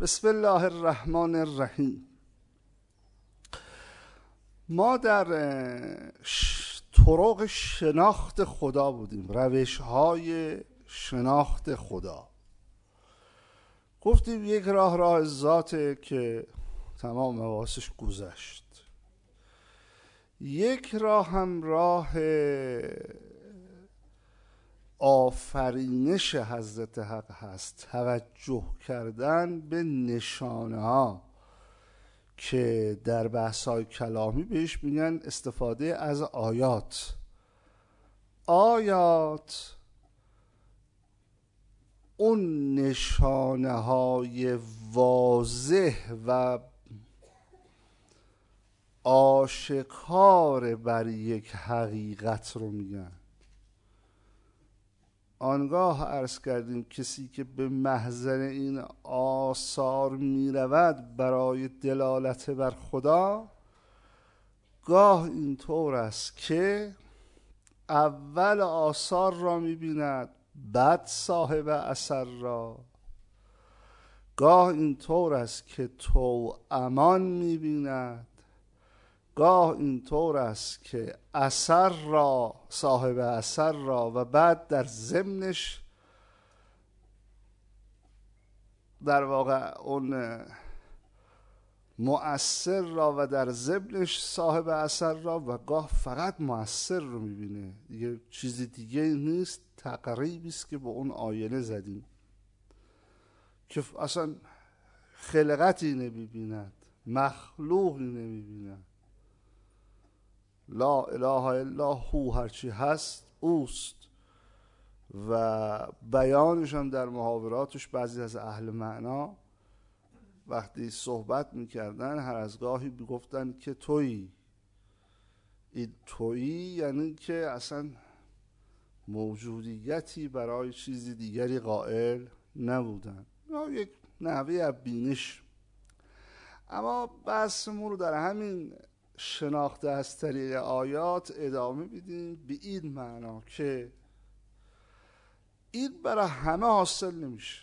بسم الله الرحمن الرحیم. ما در طرق شناخت خدا بودیم روش های شناخت خدا. گفتیم یک راه راه ذاته که تمام مواسش گذشت. یک راه هم راه آفرینش حضرت حق هست. توجه کردن به نشانه ها که در بحث های کلامی بهش میگن استفاده از آیات. آیات اون نشانه های واضح و آشکار بر یک حقیقت رو میگن. آنگاه عرض کردیم کسی که به محضر این آثار می رود برای دلالت بر خدا گاه اینطور است که اول آثار را می بیند بعد صاحب اثر را. گاه اینطور است که تو امان می بیند گاه اینطور است که اثر را صاحب اثر را و بعد در ضمنش در واقع اون مؤثر را و در ضمنش صاحب اثر را و گاه فقط مؤثر رو می‌بینه. دیگه چیزی دیگه نیست تقریبی است که به اون آینه زدیم. که اصلا خلقتی نمی‌بیند مخلوقی نمی‌بیند. لا اله الا هو هرچی هست اوست. و بیانش هم در محاوراتش بعضی از اهل معنا وقتی صحبت می‌کردن هر از گاهی می‌گفتن که تویی. این تویی یعنی که اصلا موجودیتی برای چیزی دیگری قائل نبودن. یک نحوه بینش اما بحثمون رو در همین شناخته از طریق آیات ادامه میدیم به این معنا که این برای همه حاصل نمیشه.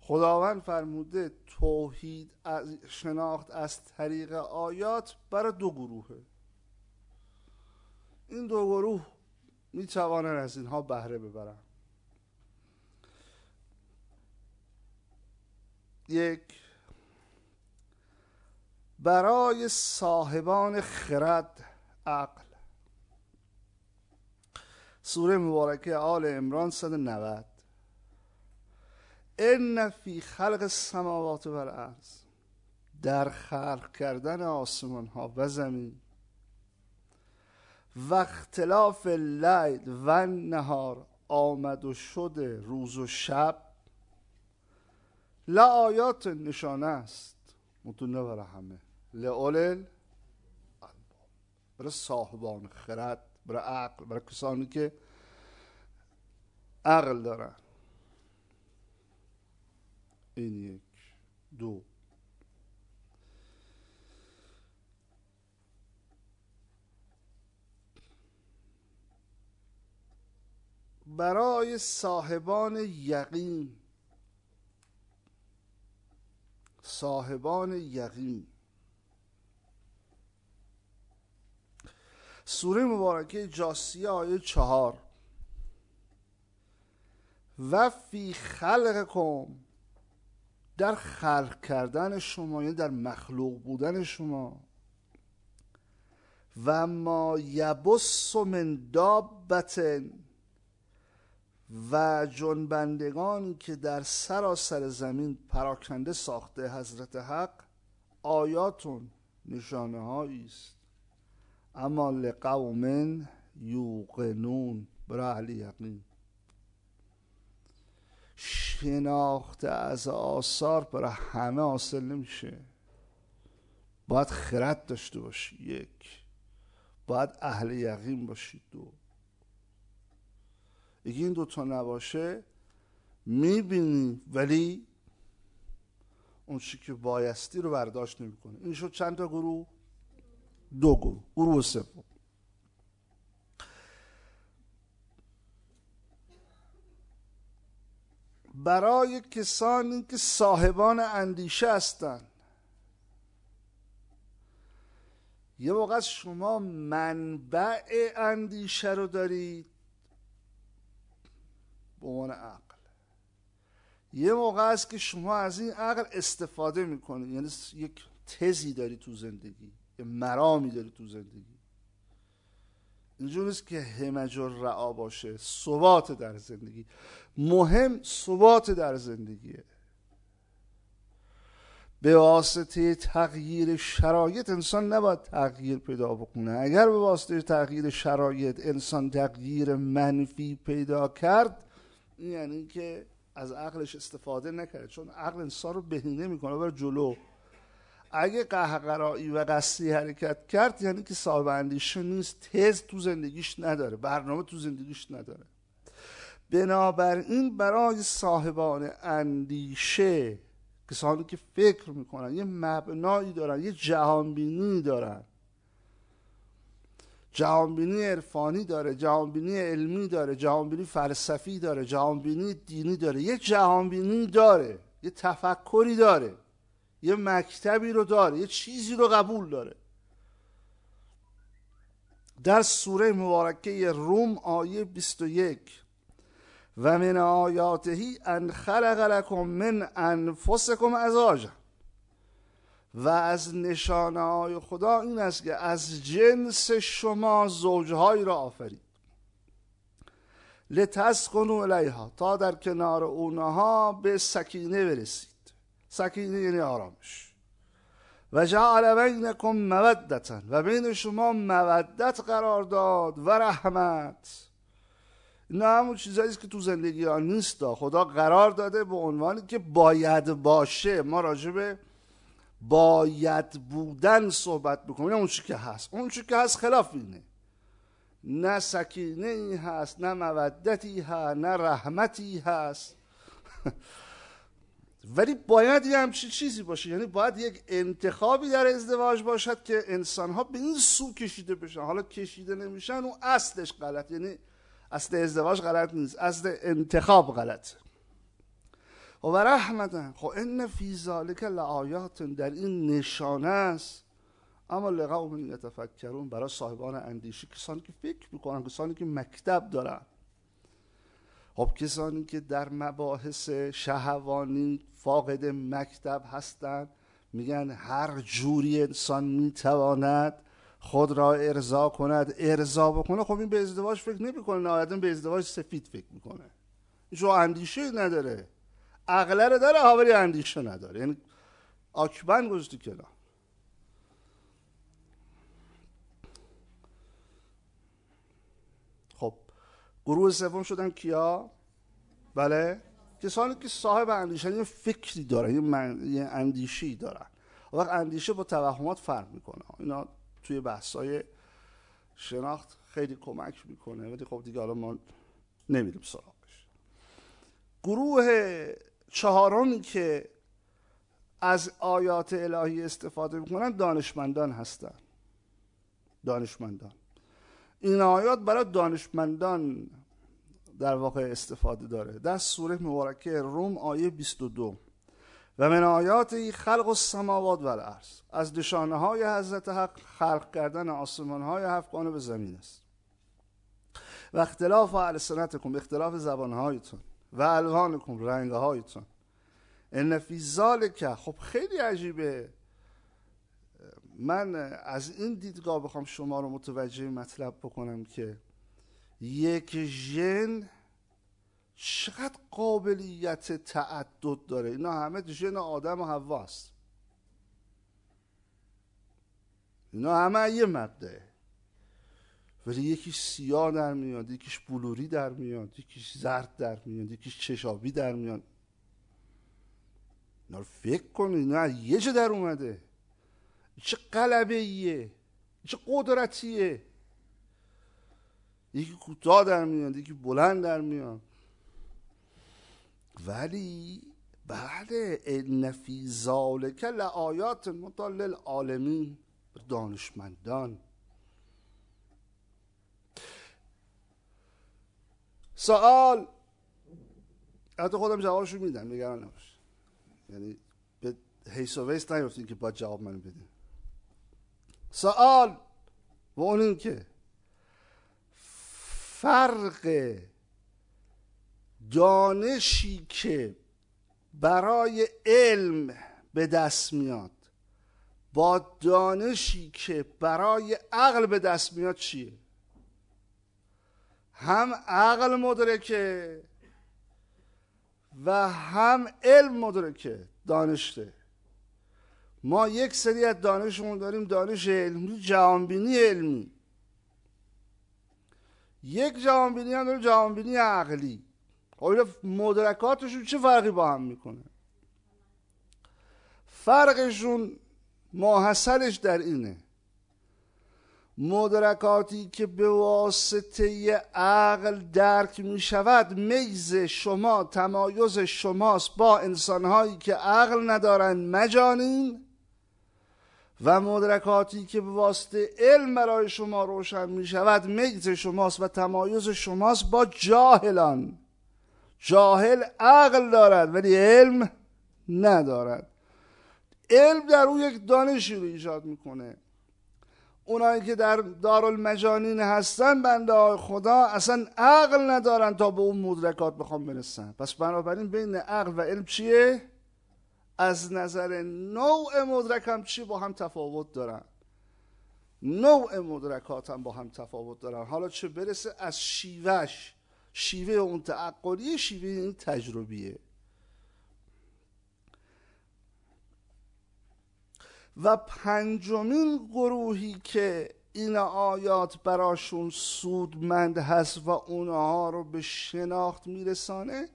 خداوند فرموده توحید از شناخت از طریق آیات برای دو گروهه. این دو گروه می توانند از اینها بهره ببرن. یک برای صاحبان خرد عقل. سوره مبارکه آل امران 190 ان فی خلق السماوات و الارض در خلق کردن آسمان ها و زمین. و اختلاف لیل و نهار آمد و شده روز و شب. لآیات نشانه است. متونه برای همه. لعلل برای صاحبان خرد برای عقل برای کسانی که عقل دارن. این یک. دو. برای صاحبان یقین. صاحبان یقین. سوره مبارکه جاسیه آیه چهار. و فی خلقکم در خلق کردن شما یعنی در مخلوق بودن شما. و ما یبس من دابتن و جنبندگانی که در سراسر زمین پراکنده ساخته حضرت حق آیاتون نشانه است. اما لقوم یوقنون برای اهل یقین. شناخت از آثار برای همه حاصل نمیشه. باید خرد داشته باشی یک. باید اهل یقین باشی دو. اگه این دوتا نباشه می‌بینی ولی اون چی که بایستی رو برداشت نمی‌کنه. این شد چند تا گروه؟ دو گروه برای کسانی که صاحبان اندیشه هستند. یه موقع شما منبع اندیشه رو دارید. به عنوان عقل. یه موقع است که شما از این عقل استفاده می‌کنید. یعنی یک تزی داری تو زندگی. مرامی داری تو زندگی. اینجور نیست که همج رعا باشه ثبات در زندگی. مهم ثبات در زندگیه. به واسطه تغییر شرایط انسان نباید تغییر پیدا بکنه. اگر به واسطه تغییر شرایط انسان تغییر منفی پیدا کرد یعنی که از عقلش استفاده نکرد چون عقل انسان رو بهینه می‌کنه بر جلو. اگه قهقرایی و قصدی حرکت کرد یعنی که صاحب اندیشه نیست تز تو زندگیش نداره برنامه تو زندگیش نداره. بنابراین برای صاحبان اندیشه کسانی که فکر می‌کنن یه مبنایی دارن یه جهانبینی دارن. جهانبینی عرفانی داره جهانبینی علمی داره جهانبینی فلسفی داره جهانبینی دینی داره. یه جهانبینی داره یه تفکری داره. یه مکتبی رو داره یه چیزی رو قبول داره. در سوره مبارکه روم آیه 21 و من آیاتهی ان خلق لکم من انفسکم ازواجا. و از نشانه های خدا این است که از جنس شما زوجهایی را آفرید. لتسکنوا الیها تا در کنار اونها به سکینه برسید. سکینه یعنی آرامش. و جعل بینکم مودتا و بین شما مودت قرار داد و رحمت. اینا همون چیزایی که تو زندگی ها نیست خدا قرار داده به عنوانی که باید باشه. ما راجبه باید بودن صحبت بکنیم اون چی که هست. اون چی که هست خلاف اینه. نه سکینه ای هست نه مودتی هست نه رحمتی هست. ولی باید یه همچین چیزی باشه. یعنی باید یک انتخابی در ازدواج باشد که انسان ها به این سو کشیده بشن. حالا کشیده نمیشن اون اصلش غلط. یعنی اصل ازدواج غلط نیست. اصل انتخاب غلط. و رحمتا. خب ان فی ذالک لآیات. در این نشانه است. اما لقوم یتفکرون. برای صاحبان اندیشه کسانی که فکر می‌کنن کسانی که مکتب دارن. خب کسانی که در مباحث شهوانی فاقد مکتب هستند میگن هر جوری انسان می‌تواند خود را ارضا کند ارضا بکنه خب این به ازدواج فکر نمی‌کنه نهایتا به ازدواج سفید فکر می‌کنه. این اندیشه نداره. عقله رو داره ولی اندیشه نداره. یعنی آکبن گذاشتی کنار خب گروه سوم شدن کیا؟ بله. کسانی که صاحب اندیشه یه فکری دارن یه, من... یه اندیشی دارن. وقت اندیشه با توهمات فرق می‌کنه. اینا توی بحثای شناخت خیلی کمک می‌کنه. ولی خب دیگه حالا ما نمیریم سراغش. گروه چهارمی که از آیات الهی استفاده می‌کنن دانشمندان هستن. دانشمندان. این آیات برای دانشمندان در واقع استفاده داره. در سوره مبارکه روم آیه 22 و من آیات خلق السماوات و الارض از نشانه های حضرت حق خلق کردن آسمان های هفتگانه به زمین است. و اختلاف السنتکم اختلاف زبان هایتون و الوانکم رنگ هایتون ان فی ذالک خب خیلی عجیبه. من از این دیدگاه بخوام شما رو متوجه مطلب بکنم که یک ژن چقدر قابلیت تعدد داره؟ اینا همه ژن آدم و هواست اینا همه یه مبدعه ولی یکیش سیاه در میاد یکیش بلوری در میاد یکیش زرد در میاد یکیش چشابی در میاد. اینا رو فکر کنید اینا یه چه در اومده. چه قلبه ایه چه قدرتیه. یکی کوتاه در میاد یکی بلند در میاد. ولی بله ان فی ذالک لآیات مطلل عالمی دانشمندان. سوال حتی خودم جوابشو میدم نگران نباش. یعنی به حیث و ویست نیفتین که باید جواب منو بدین. سوال و اون این که فرق دانشی که برای علم به دست میاد با دانشی که برای عقل به دست میاد چیه؟ هم عقل مدرکه و هم علم مدرکه دانشته. ما یک سری از دانشمون داریم دانش علمی جهانبینی علمی. یک جهانبینی هم داریم جهانبینی عقلی. خب مدرکاتشون چه فرقی با هم می‌کنه؟ فرقشون ماحصلش در اینه. مدرکاتی که به واسطه عقل درک می شود میز شما تمایز شماست. با انسانهایی که عقل ندارند مجانین. و مدرکاتی که به واسطه علم برای شما روشن می شود میز شماست و تمایز شماست با جاهلان. جاهل عقل دارد ولی علم ندارد. علم در او یک دانشی رو ایجاد می‌کنه. اونایی که در دارالمجانین هستن بنده های خدا اصلا عقل ندارن تا به اون مدرکات بخوام برسن. پس بنابراین بین عقل و علم چیه؟ از نظر نوع مدرک هم چی با هم تفاوت دارن؟ نوع مدرکات هم با هم تفاوت دارن. حالا چه برسه از شیوهش. شیوه اون تعقلی شیوه این تجربیه. و پنجمین گروهی که این آیات براشون سودمند هست و اونها رو به شناخت میرسانه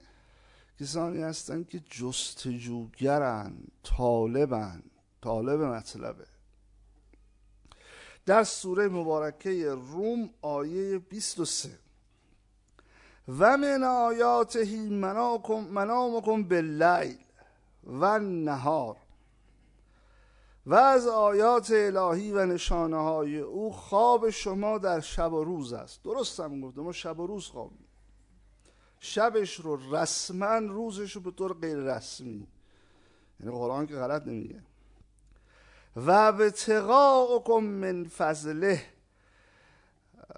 کسانی هستن که جستجوگرن طالبن طالب مطلبه. در سوره مبارکه روم آیه 23 و من آیاته منامکم باللیل و نهار و از آیات الهی و نشانه های او خواب شما در شب و روز است. درست هم گفته ما شب و روز خواب شبش رو رسما روزش رو به طور غیر رسمی. یعنی قرآن که غلط نمیگه. و به تقاعکم من فضله.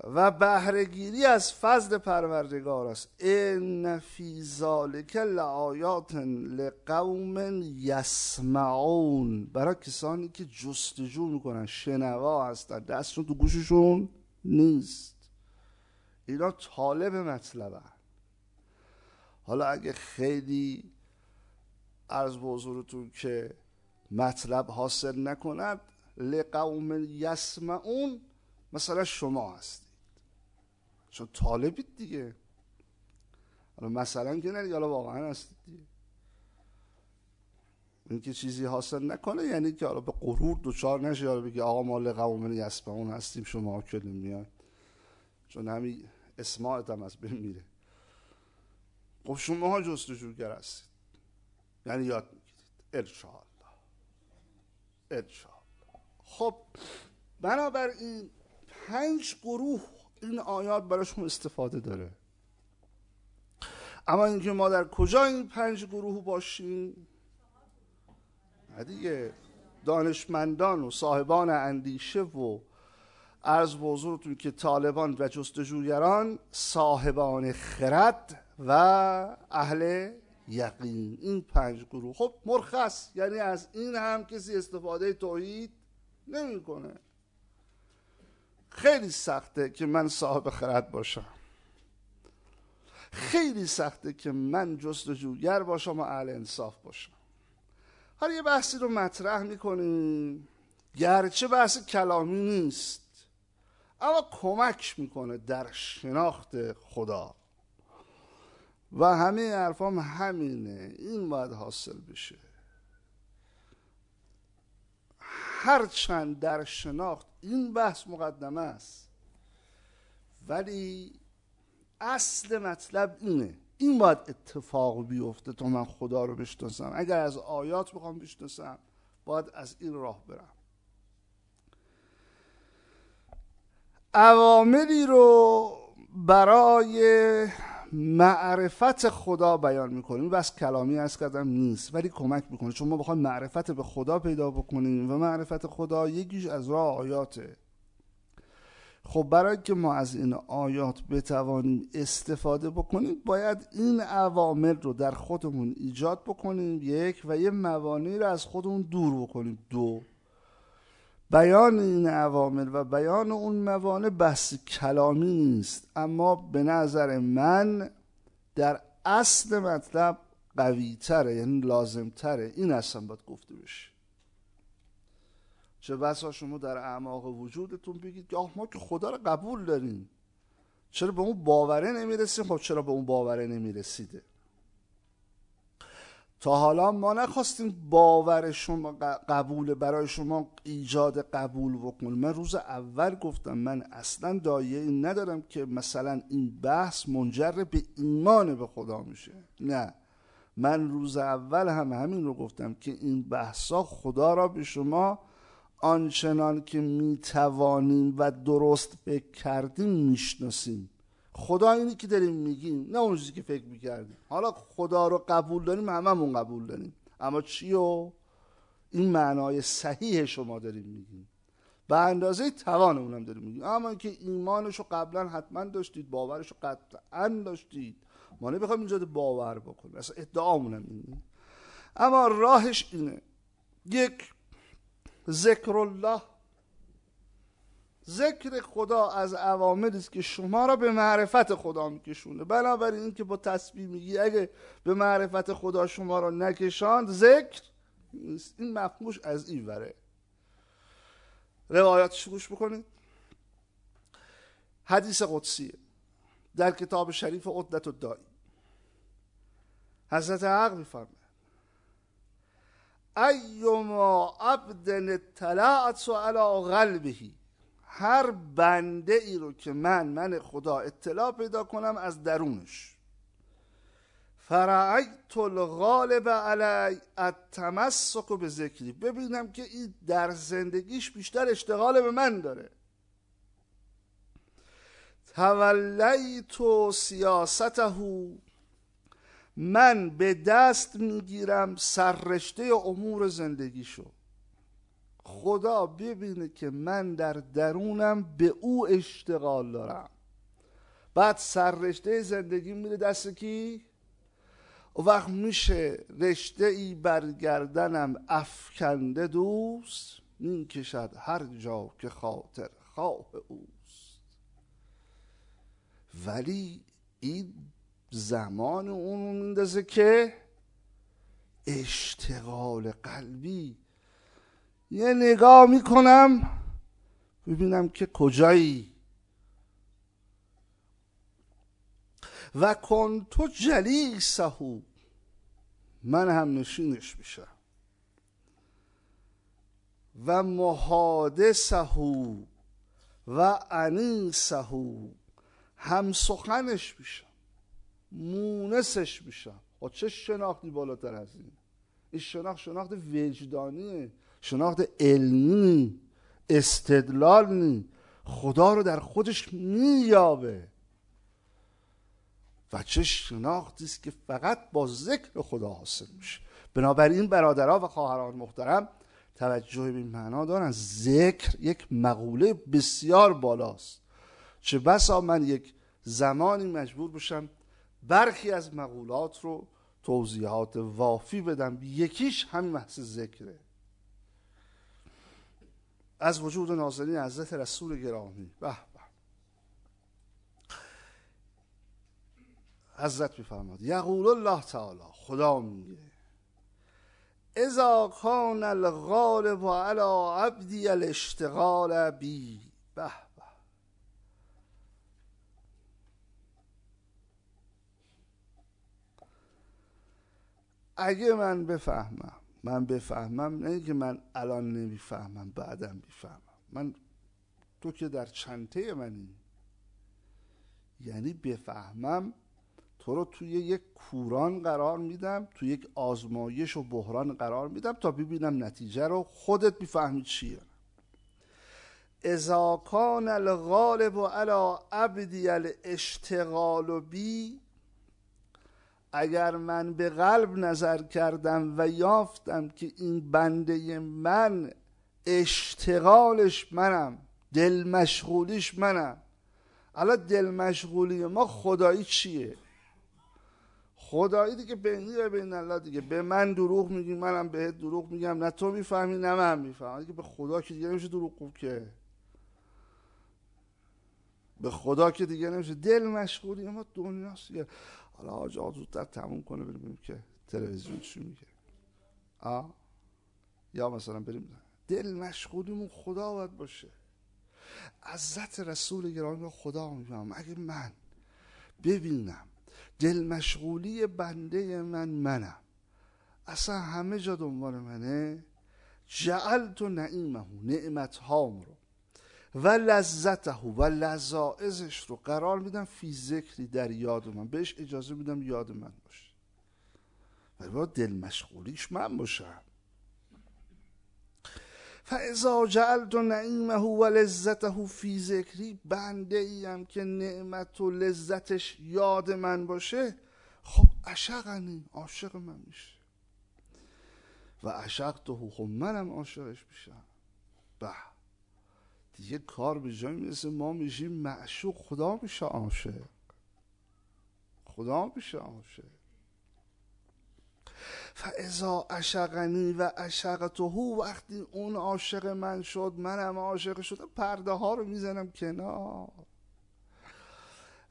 و بهرهگیری از فضل پروردگار است. ان فی ذالک لآیات لقوم یسمعون. برای کسانی که جستجو می‌کنن شنوا هستن دستشون تو گوششون نیست. اینا طالب مطلبه حالا اگه خیلی عرض به حضورتون که مطلب حاصل نکند لقوم یسمعون مثلا شما هست چون طالبید دیگه. حالا مثلا که نه حالا واقعا هستید دیگه. این که چیزی حاصل نکنه یعنی که حالا به غرور دوچار نشه یا بگی آقا ما لقومن اون هستیم شما میاد. چون همین اسماعت هم از بین میره. خب شما جستجوگر هستید. یعنی یاد می‌گیرید. انشاءالله. انشاءالله. خب بنابراین پنج گروه این آیات براشون استفاده داره. اما اینکه ما در کجا این پنج گروه باشیم؟ دیگه. دانشمندان و صاحبان اندیشه و عرض بزرگتون که طالبان و جستجوگران صاحبان خرد و اهل یقین. این پنج گروه. خب مرخص یعنی از این هم کسی استفاده توحید نمی‌کنه. خیلی سخته که من صاحب خرد باشم. خیلی سخته که من جستجوگر باشم و اهل انصاف باشم. حالا یه بحثی رو مطرح می‌کنیم. گرچه بحث کلامی نیست اما کمک می‌کنه در شناخت خدا. و همه حرفام همینه. این باید حاصل بشه. هرچند در شناخت این بحث مقدمه است ولی اصل مطلب اینه. این باید اتفاق بیفته تا من خدا رو بشناسم. اگر از آیات بخوام بشناسم باید از این راه برم. عواملی رو برای معرفت خدا بیان می‌کنیم بس کلامی از کردم نیست ولی کمک می‌کنه. چون ما بخوایم معرفت به خدا پیدا بکنیم و معرفت خدا یکیش از راه آیاته. خب برای که ما از این آیات بتوانیم استفاده بکنیم باید این عوامل رو در خودمون ایجاد بکنیم یک و یه موانعی رو از خودمون دور بکنیم. دو بیان این عوامل و بیان اون موانع بحث کلامی نیست. اما به نظر من در اصل مطلب قوی تره یعنی لازم تره این اصلا باید گفته بشه. چه بسا شما در اعماق وجودتون بگید که آه ما که خدا رو قبول داریم. چرا به اون باوره نمی‌رسیم؟ خب چرا به اون باوره نمی‌رسیده؟ تا حالا ما نخواستیم باور شما قبول برای شما ایجاد قبول بکنیم. من روز اول گفتم من اصلا دایه این ندارم که مثلا این بحث منجر به ایمان به خدا میشه. نه. من روز اول هم همین رو گفتم که این بحثا خدا را به شما آنچنان که می‌توانیم و درست فکر کردیم می‌شناسیم. خدا اینی که داریم میگیم نه اون چیزی که فکر می‌کردیم. حالا خدا رو قبول داریم هممون قبول داریم. اما چی و این معنای صحیح شما داریم میگیم. به اندازه توان اونم داریم میگیم. اما اینکه ایمانش رو قبلا حتما داشتید باورش رو قطعا داشتید. ما نمی‌خوایم اینجا باور بکنیم. اصلا ادعامونم اینه. اما راهش اینه. یک ذکر الله ذکر خدا از عواملی است که شما را به معرفت خدا میکشونه بنابراین اینکه با تسبیح میگی اگه به معرفت خدا شما را نکشاند ذکر این مفهومش از این وره. روایاتش گوش بکنید. حدیث قدسیه در کتاب شریف عدت الدائی. حضرت حق میفرمه ایما عبد اطلعت علی قلبه. هر بنده ای رو که من من خدا اطلاع پیدا کنم از درونش. فرعیت الغالب علی التمسک به ذکری ببینم که این در زندگیش بیشتر اشتغال به من داره. تولیت سیاسته. من به دست می‌گیرم سررشته امور زندگیشو. خدا ببینه که من در درونم به او اشتغال دارم بعد سررشته زندگی میره دست کی؟ وقت میشه رشته ای برگردنم افکنده دوست می‌کشد هر جا که خاطر خواه اوست ولی این زمان اون میندازه که اشتغال قلبی یه نگاه می‌کنم ببینم که کجایی. و کن تو سهو من هم نشینش میشم. و سهو و سهو هم سخنش میشم مونسش میشم. با چه شناختی بالاتر از این این شناخت شناخت وجدانیه. شناخت علمی استدلال نی خدا رو در خودش مییابه. و چه شناختی است که فقط با ذکر خدا حاصل میشه. بنابراین برادرها و خواهران محترم توجه به این معنا دارن. ذکر یک مقوله بسیار بالاست. چه بسا من یک زمانی مجبور بشم برخی از مقولات رو توضیحات وافی بدم. یکیش همین محض ذکره. از وجود نازنین حضرت رسول گرامی. به به. حضرت میفرماد یقول الله تعالی خدا میگه اذا کان الغالب على عبدی الاشتغال بی. به. اگه من بفهمم من بفهمم نه که من الان نمی‌فهمم بعدم می‌فهمم. من تو که در چنته منی یعنی بفهمم تو رو توی یک کوران قرار میدم توی یک آزمایش و بحران قرار میدم تا ببینم نتیجه رو خودت می‌فهمی چیه. اذا کان الغالب علی عبدی الاشتغال بی اگر من به قلب نظر کردم و یافتم که این بنده من اشتغالش منم دل مشغولیش منم. الان دل مشغولی ما خدایی چیه؟ خدایی دیگه بینی و بین الله دیگه. به من دروغ میگی منم بهت دروغ میگم. نه تو می‌فهمی نه من می‌فهمم. دیگه به خدا که دیگه نمیشه دروغ خوب که. به خدا که دیگه نمیشه. دل مشغولی ما دنیاست دیگه. حالا آجا زودتر تموم کنه بریم که تلویزیون چی میگه. آه یا مثلا بریم دل مشغولیمون خدا باید باشه. عزت رسول گرامی خدا میگم اگه من ببینم دل مشغولی بنده من منم اصلا همه جا دنبال منه جعلت نعیمه نعمت هام رو. و لذته و لذائزش رو قرار میدم فی ذکری در یاد من. بهش اجازه میدم یاد من باشه. ولی با دل مشغولیش من باشم. فاذا جعلت نعیمه و لذته فی ذکری بنده ایم که نعمت و لذتش یاد من باشه خب عشقنی عاشق من میشه. و عشق تو خب منم عاشقش میشم. به دیگه کار به جای می‌رسه ما میشیم معشوق. خدا میشه عاشق. خدا میشه عاشق. فاذا عشقنی و عشقته وقتی اون عاشق من شد منم عاشق شدم پرده ها رو می‌زنم کنار.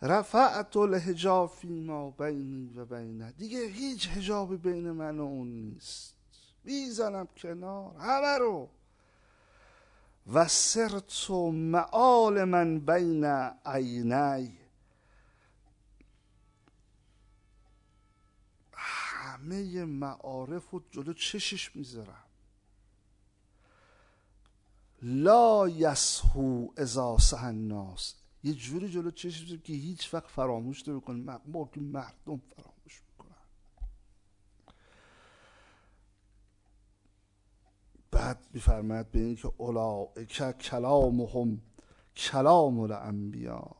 رفعت الحجاب ما بینی و بینه. دیگه هیچ حجاب بین من و اون نیست. می‌زنم کنار. همه رو. و سرت معال من بین عینی. همه معارف و جلو چشش می‌ذارم. لا یسهو ازا الناس. یه جوری جلو می‌ذارم که هیچ وقت فراموش نمی‌کنه ما که مردم فراموش می‌کنن بعد میفرماید به این که اولائک کلامهم کلام الانبیا.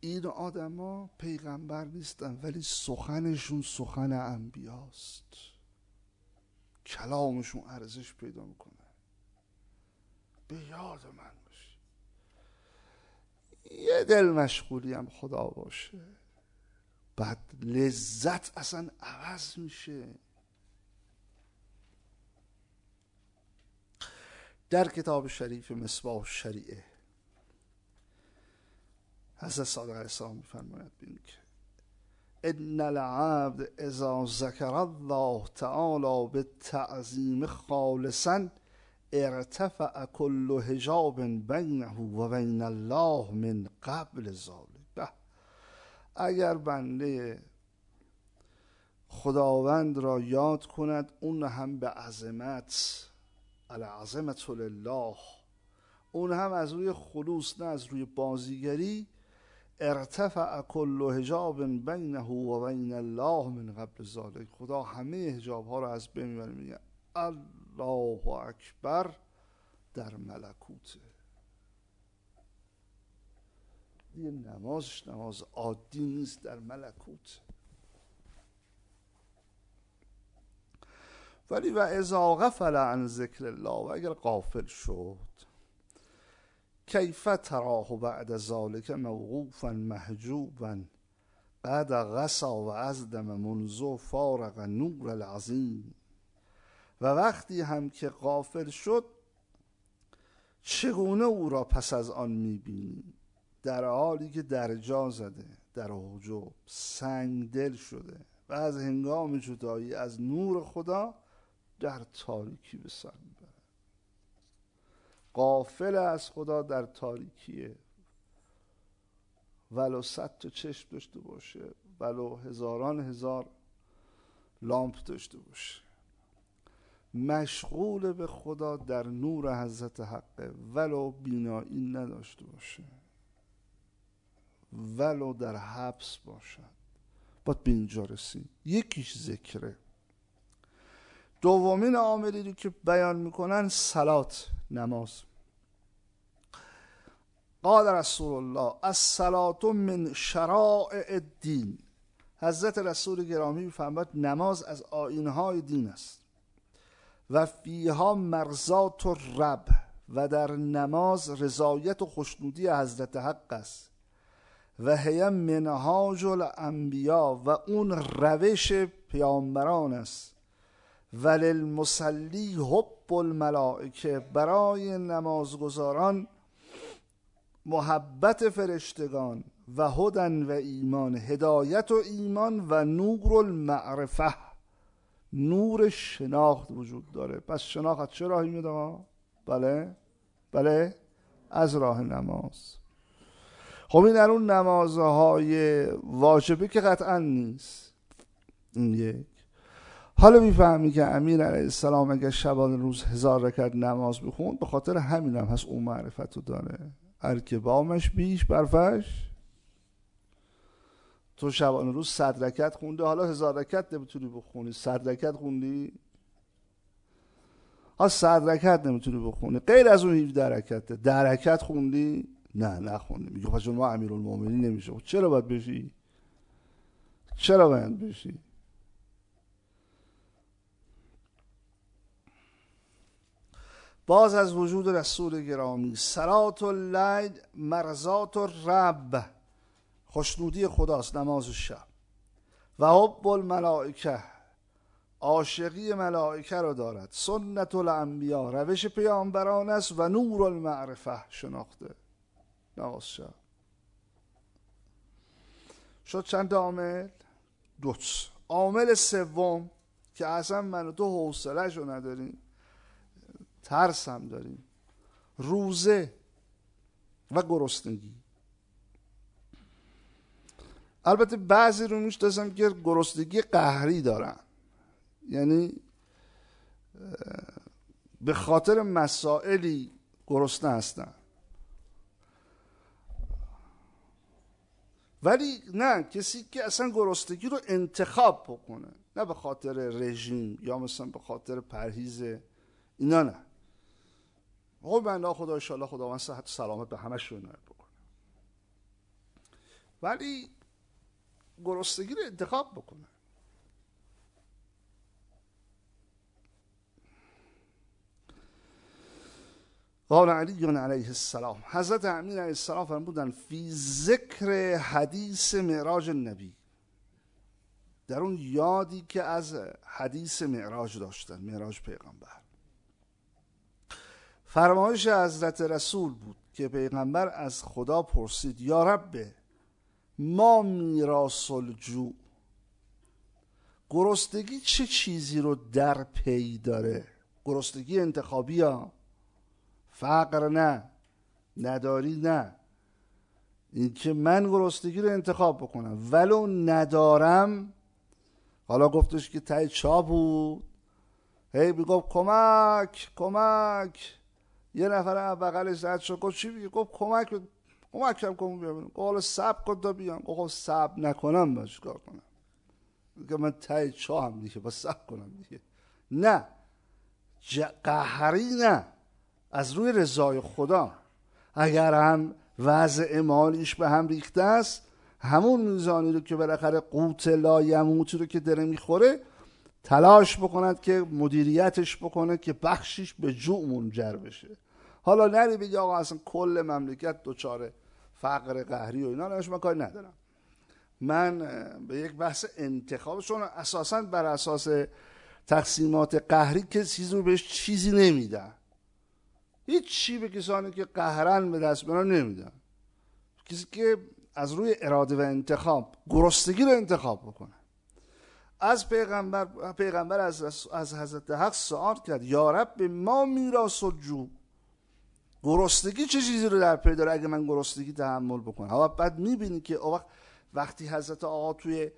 این آدما پیغمبر نیستن ولی سخنشون سخن انبیاست. کلامشون ارزش پیدا می‌کنه. به یاد من باشه یه دل مشغولی هم خدا باشه. بعد لذت اصلا عوض میشه. در کتاب شریف مصباح شریعه حضرت صادق علیه میفرماید بین که ان العبد اذا ذکر الله تعالی به تعظیم خالصا ارتفع کل حجاب بینه و بین الله من قبل ذلك اگر بنده خداوند را یاد کند اون هم به عظمت العظمت لله. اون هم از روی خلوص نه از روی بازیگری. ارتفع کل حجاب بینه و بین الله من قبل ذلك خدا همه حجاب ها رو از بین می‌بره. میگه الله اکبر در ملکوته. دیگه نمازش نماز عادی نیست در ملکوت. ولی و اذا غفل عن ذکر الله و اگر غافل شد کیف تراه بعد ذالک موقوفا محجوبا؟ بعد غسا و ازدم منزو فارق نور العظیم. و وقتی هم که غافل شد چگونه او را پس از آن می‌بینی؟ در حالی که درجا زده در حجوب سنگ دل شده و از هنگام جدایی از نور خدا در تاریکی به سر می‌بره. قافل از خدا در تاریکیه. ولو صد تا چشم داشته باشه ولو هزاران هزار لامپ داشته باشه. مشغول به خدا در نور حضرت حقه ولو بینایی نداشته باشه. ولو در حبس باشد. باید به اینجا رسید یکیش ذکره. دومین عاملی رو که بیان می‌کنن سلات نماز. قال رسول الله الصلاة من شرائع الدین. حضرت رسول گرامی فرمود نماز از آینهای دین است. و فیها مرزات و رب و در نماز رضایت و خوشنودی حضرت حق است. و هی منهاج الانبیا و اون روش پیامبران است. وللمصلی حب الملائکه برای نمازگزاران محبت فرشتگان و هدن و ایمان هدایت و ایمان و نور المعرفه. نور شناخت وجود داره. پس شناخت چه راهی میده بله. بله. از راه نماز. خب این در اون نمازهای واجبه که قطعا نیست. این یک. حالا می‌فهمی که امیر علیه السلام اگر شبان روز هزار رکت نماز بخون به خاطر همین هم هست اون معرفت رو داره. ارکبامش بیش برفش تو شبان روز صد رکعت خونده حالا هزار رکعت نمی‌تونی بخونی. صد رکعت خوندی؟ ها صد رکعت نمی‌تونی بخونی. غیر از اون 17 رکت ده رکعت خوندی؟ نه نخوندی میگه پس ما امیرالمومنین نمیشه. خب چرا باید بشی؟ چرا باید بشی؟ باز از وجود رسول گرامی سرات اللیل مرزات رب خوشنودی خداست نماز شب. و حب الملائکه عاشقی ملائکه رو دارد. سنت الانبیا روش پیامبران است و نور المعرفه شناخته. نماز شب شد چند عامل؟ دوت عامل سوم که اصلا من و تو حوصلهشو نداریم ترس هم داریم. روزه و گرسنگی. البته بعضی رو میش داشتم که گرسنگی قهری دارن. یعنی به خاطر مسائلی گرسنه هستن. ولی نه کسی که اصلا گرسنگی رو انتخاب بکنه نه به خاطر رژیم یا مثلا به خاطر پرهیز اینا نه. خب بنده خدا انشاءالله خداوند صحت سلامت به همش رو بکنه. ولی گرسنگی رو انتخاب بکنه. قال علی علیه السلام. حضرت امین علیه السلام فرمودن فی ذکر حدیث معراج نبی. در اون یادی که از حدیث معراج داشتن معراج پیغمبر. فرمایش حضرت رسول بود که پیغمبر از خدا پرسید یا رب ما میراث الجو گرستگی چه چیزی رو در پی داره؟ گرستگی انتخابی ها. فقر نه نداری نه. اینکه من گرستگی رو انتخاب بکنم. ولو ندارم. حالا گفتش که تای چا بود. هی می‌گفت کمک کمک. یه نفر بغلش زد شد. گفت چی میگه گفت کمک کمک کم کن بیام گفت سب کن تا بیام. گفت سب نکنم باش کار کنم؟ که من تای چا هم دیگه با سب کنم دیگه. نه. قهری نه. از روی رضای خدا. اگر هم وضع مالیش به هم ریخته است همون میزانی رو که بالاخره قوت لا یموت رو که داره می‌خوره تلاش بکند که مدیریتش بکنه که بخشش به جوع منجر بشه. حالا نری بگی آقا اصلا کل مملکت دوچاره فقر قهری و اینا. من کاری ندارم. من به یک بحث انتخاب چون اساسا بر اساس تقسیمات قهری که چیزی رو بهش چیزی نمیدن. هیچ چی به کسانی که قهرن به دست برن نمیدن. کسی که از روی اراده و انتخاب گرستگی رو انتخاب بکنه. از پیغمبر پیغمبر از از حضرت حق سوال کرد یا رب ما میراث جو گرستگی چه چیزی رو در پی داره اگه من گرستگی تحمل بکنم؟ حالا بعد می‌بینی که وقت وقتی حضرت آقا توی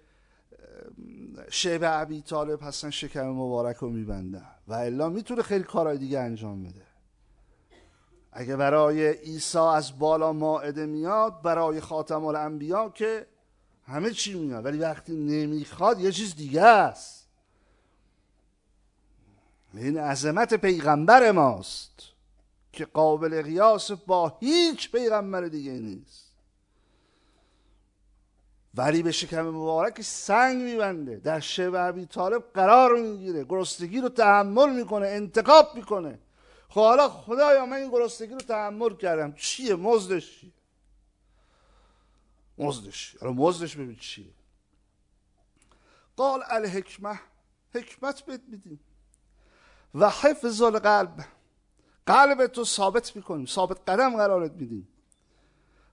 شعب عبی طالب هستن شکم مبارک رو میبندن و الا می‌تونه خیلی کارهای دیگه انجام بده. اگه برای عیسی از بالا ماعده میاد برای خاتم الانبیا که همه چی میاد ولی وقتی نمی‌خواد یه چیز دیگه است. این عظمت پیغمبر ماست که قابل قیاس با هیچ پیغمبر دیگه نیست. ولی به شکم مبارک سنگ میبنده در شبه طالب قرار می‌گیره گرستگی رو تحمل می‌کنه انتقاب می‌کنه. خب حالا خدایا من این گرستگی رو تحمل کردم. چیه؟ مزدش چیه؟ مزدش. حالا مزدش ببین چیه. قال الحکمه حکمت بهت میدیم. و حفظ القلب. قلب تو ثابت می‌کنیم. ثابت قدم قرارت میدیم.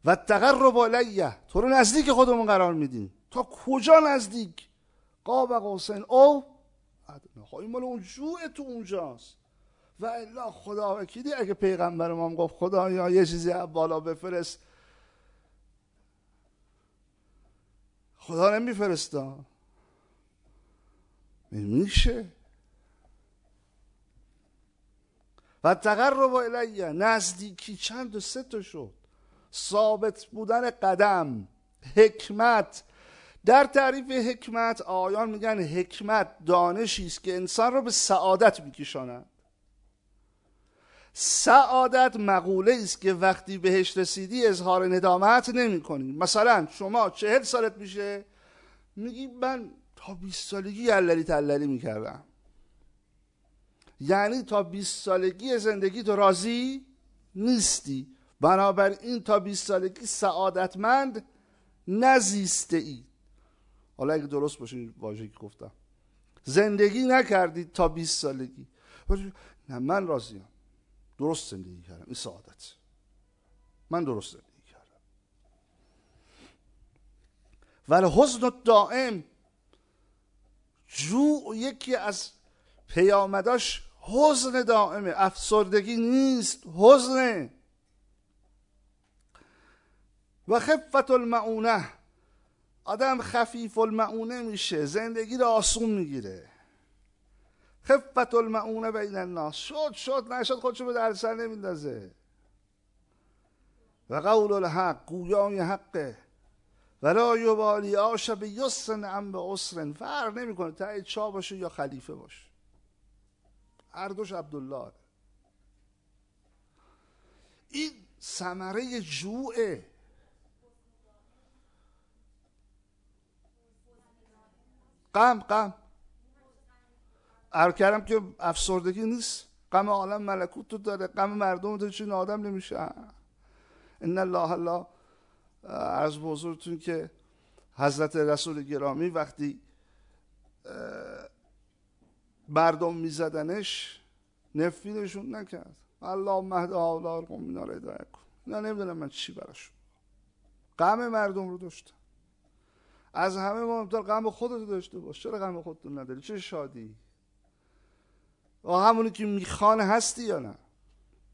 و تقرب الیه. تو رو نزدیک خودمون قرار میدیم. تا کجا نزدیک؟ قاب قوسین. او؟ خب این مال اون جوع تو اونجاست. و الا خدا وکیلی اگه پیغمبر ما گفت خدا یا یه چیزی بالا بفرست. خدا نمیفرستا. میشه. و تقرب الیه نزدیکی چند و سه تا شد. ثابت بودن قدم حکمت. در تعریف حکمت آیان میگن حکمت دانشی است که انسان رو به سعادت میکشاند. سعادت مقوله است که وقتی بهش رسیدی اظهار ندامت نمی کنی مثلا شما چهل سالت میشه میگی من تا 20 سالگی عللی تللی می‌کردم. یعنی تا 20 سالگی زندگی تو راضی نیستی. بنابراین تا 20 سالگی سعادتمند نزیسته ای حالا اگه درست باشه این واژه که گفتم. زندگی نکردید تا 20 سالگی. نه من راضیم. درست زندگی کردم. این سعادت. من درست زندگی کردم. ولی حزن دائم جو یکی از پیامداش حزن دائمه. افسردگی نیست. حزنه. و خفت المعونه. آدم خفیف المعونه میشه. زندگی رو آسون می‌گیره. خفت المعونه بین الناس. شد شد نشد خودشو به در سر نمیندازه. و قول الحق گویای حقه. ولا یبالی آش به یسرن ام به اسرن فرق نمی‌کنه تا چا باشه یا خلیفه باشه. هر عبدالله. این ثمره جوعه غم غم ار کردم که افسردگی نیست. غم عالم ملکوت تو داره. غم مردم تو چون آدم نمیشه. ان الله الله از بزرگتون که حضرت رسول گرامی وقتی مردم میزدنش نفینشون نکرد. الله مهد آلا قوم اینا رو کن اینا نمی‌دونم من چی براشون. غم مردم رو داشتم از همه مهمتر غم خودت داشته باش. چرا غم خودتون نداری؟ چه شادی؟ همونی که می‌خوان هستی یا نه؟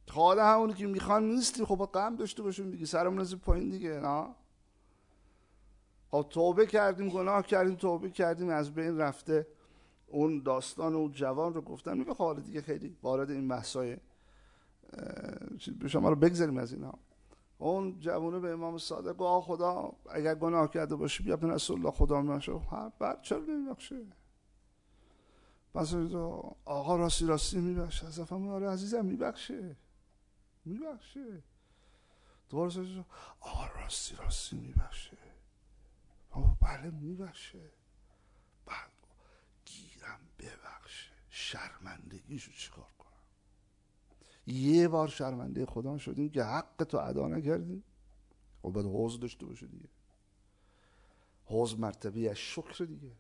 حالا همونی که می‌خوان نیستی خب غم داشته باشون دیگه سرمون از پایین دیگه نه؟ خب توبه کردیم گناه کردیم توبه کردیم از بین رفته. اون داستان اون جوان رو گفتن میگه خب دیگه خیلی وارد این بحثای به شما رو بگذاریم از اینا اون جوانه به امام صادق گفت خدا اگر گناه کرده باشی بیا به رسول الله خدا میبخشه بعد چرا نمیبخشه پس آقا راستی راستی میبخشه. از افهم آره عزیزم میبخشه. میبخشه. دوباره آقا راستی راستی میبخشه. آقا بله میبخشه. بعد گیرم ببخشه. شرمندگیشو چیکار یه بار شرمنده خدا شدیم که حق تو ادا نکردیم و خب باید حوض داشته باشه دیگه. حوض مرتبه از شکر دیگه.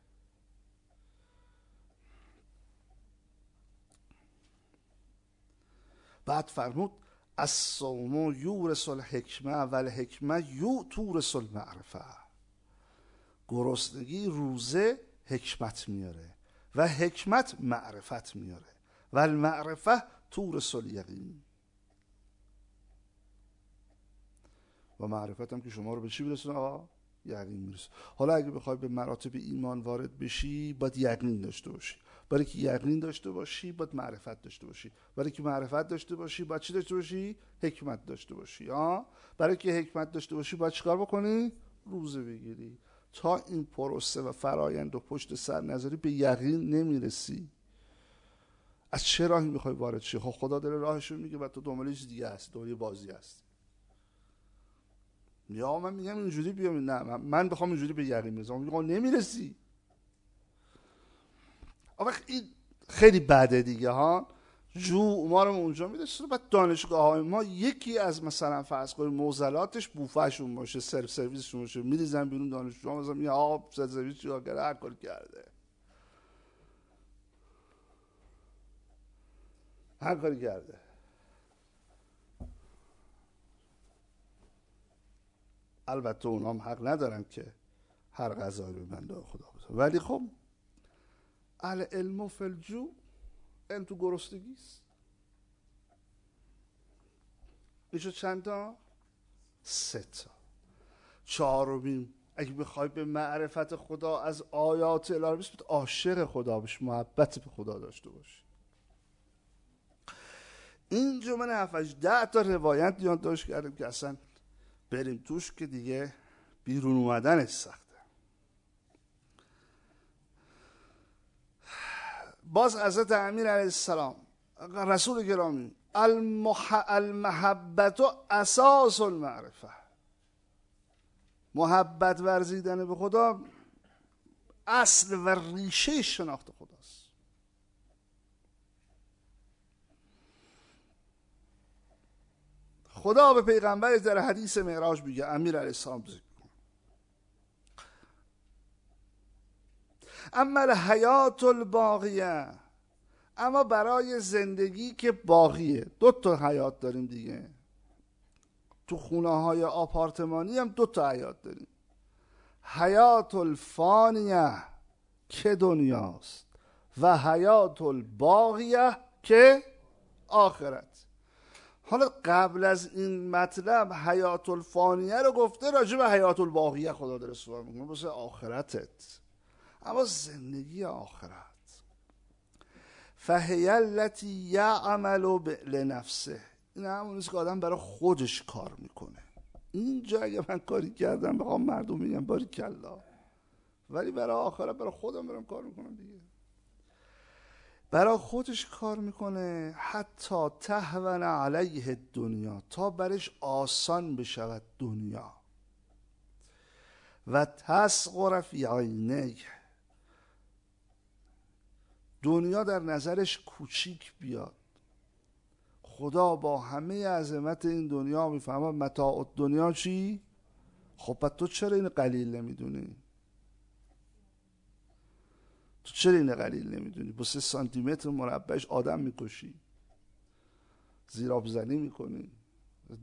بعد فرمود از صوم یورس الحکمه و الحکمه یو تورس المعرفه گرسنگی روزه حکمت میاره و حکمت معرفت میاره و المعرفه تور سل یقین و معرفت هم که شما رو به چی برسونه آقا یقین می‌رسه حالا اگه بخوای به مراتب ایمان وارد بشی باید یقین داشته باشی. برای که یقین داشته باشی باید معرفت داشته باشی. برای که معرفت داشته باشی باید چی داشته باشی؟ حکمت داشته باشی آه؟ برای که حکمت داشته باشی باید چیکار بکنی؟ روزه بگیری. تا این پروسه و فرایند و پشت سر نظری به یقین نمی‌رسی. از چه راهی می‌خوای وارد شی؟ خب خدا داره راهشون میگه و تو دنبال چیز دیگه هست دنبال بازی هست یا من میگم اینجوری بیام نه من, من بخوام اینجوری به یقین برسم. میگم نمی‌رسی. وقت این خیلی بده دیگه ها؟ جو ما رو اونجا میرسونه بعد دانشگاه های ما یکی از مثلا فرض کنید موزلاتش بوفهشون باشه سرو سرویسشون باشه. میریزن بیرون دانشجو مثلا میگه آب سرویس چیکار کرده؟ هر کاری کرده. هر کاری کرده. البته اونام حق ندارن که هر غذایی رو بنده خدا بزن ولی خب ال علم و فلجو علم تو گرستگی است. میشه چند تا؟ سه تا. چهارمین اگه بخوای به معرفت خدا از آیات الهی بسید عاشق خدا بش محبت به خدا داشته باش. اینجا من هفتش ده تا روایت داشت کردیم که اصلا بریم توش که دیگه بیرون اومدنش سخته باز حضرت امیر علیه السلام رسول گرامی المح... المحبت اساس المعرفه. محبت ورزیدن به خدا اصل و ریشه شناخت خداست. خدا به پیغمبرش در حدیث معراج میگه امیر علیه السلام ذکر اما حیات الباقیه اما برای زندگی که باقیه. دو تا حیات داریم دیگه. تو خونه های آپارتمانی هم دو تا حیات داریم. حیات الفانیه که دنیاست. و حیات الباقیه که آخرت. حالا قبل از این مطلب حیات الفانیه رو گفته راجع به حیات الباقیه خدا داره صحبت می‌کنه. واسه آخرتت. اما زندگی آخرت فهی التي یعمل لنفسه. این همون که آدم برای خودش کار می‌کنه. اینجا اگه من کاری کردم بخوام مردم میگم باری کلا. ولی برای آخرت برای خودم برم کار می‌کنم دیگه. برای خودش کار می‌کنه. حتی تهون علیه دنیا تا برش آسان بشود دنیا. و تسقر فی عینه دنیا در نظرش کوچیک بیاد خدا با همه عظمت این دنیا می‌فهمه متاع دنیا چی؟ خب تو چرا این قلیل نمی‌دونی؟ تو چرا این قلیل نمی‌دونی؟ با سه سانتیمتر مربعش آدم می‌کشی زیراب زنی می‌کنی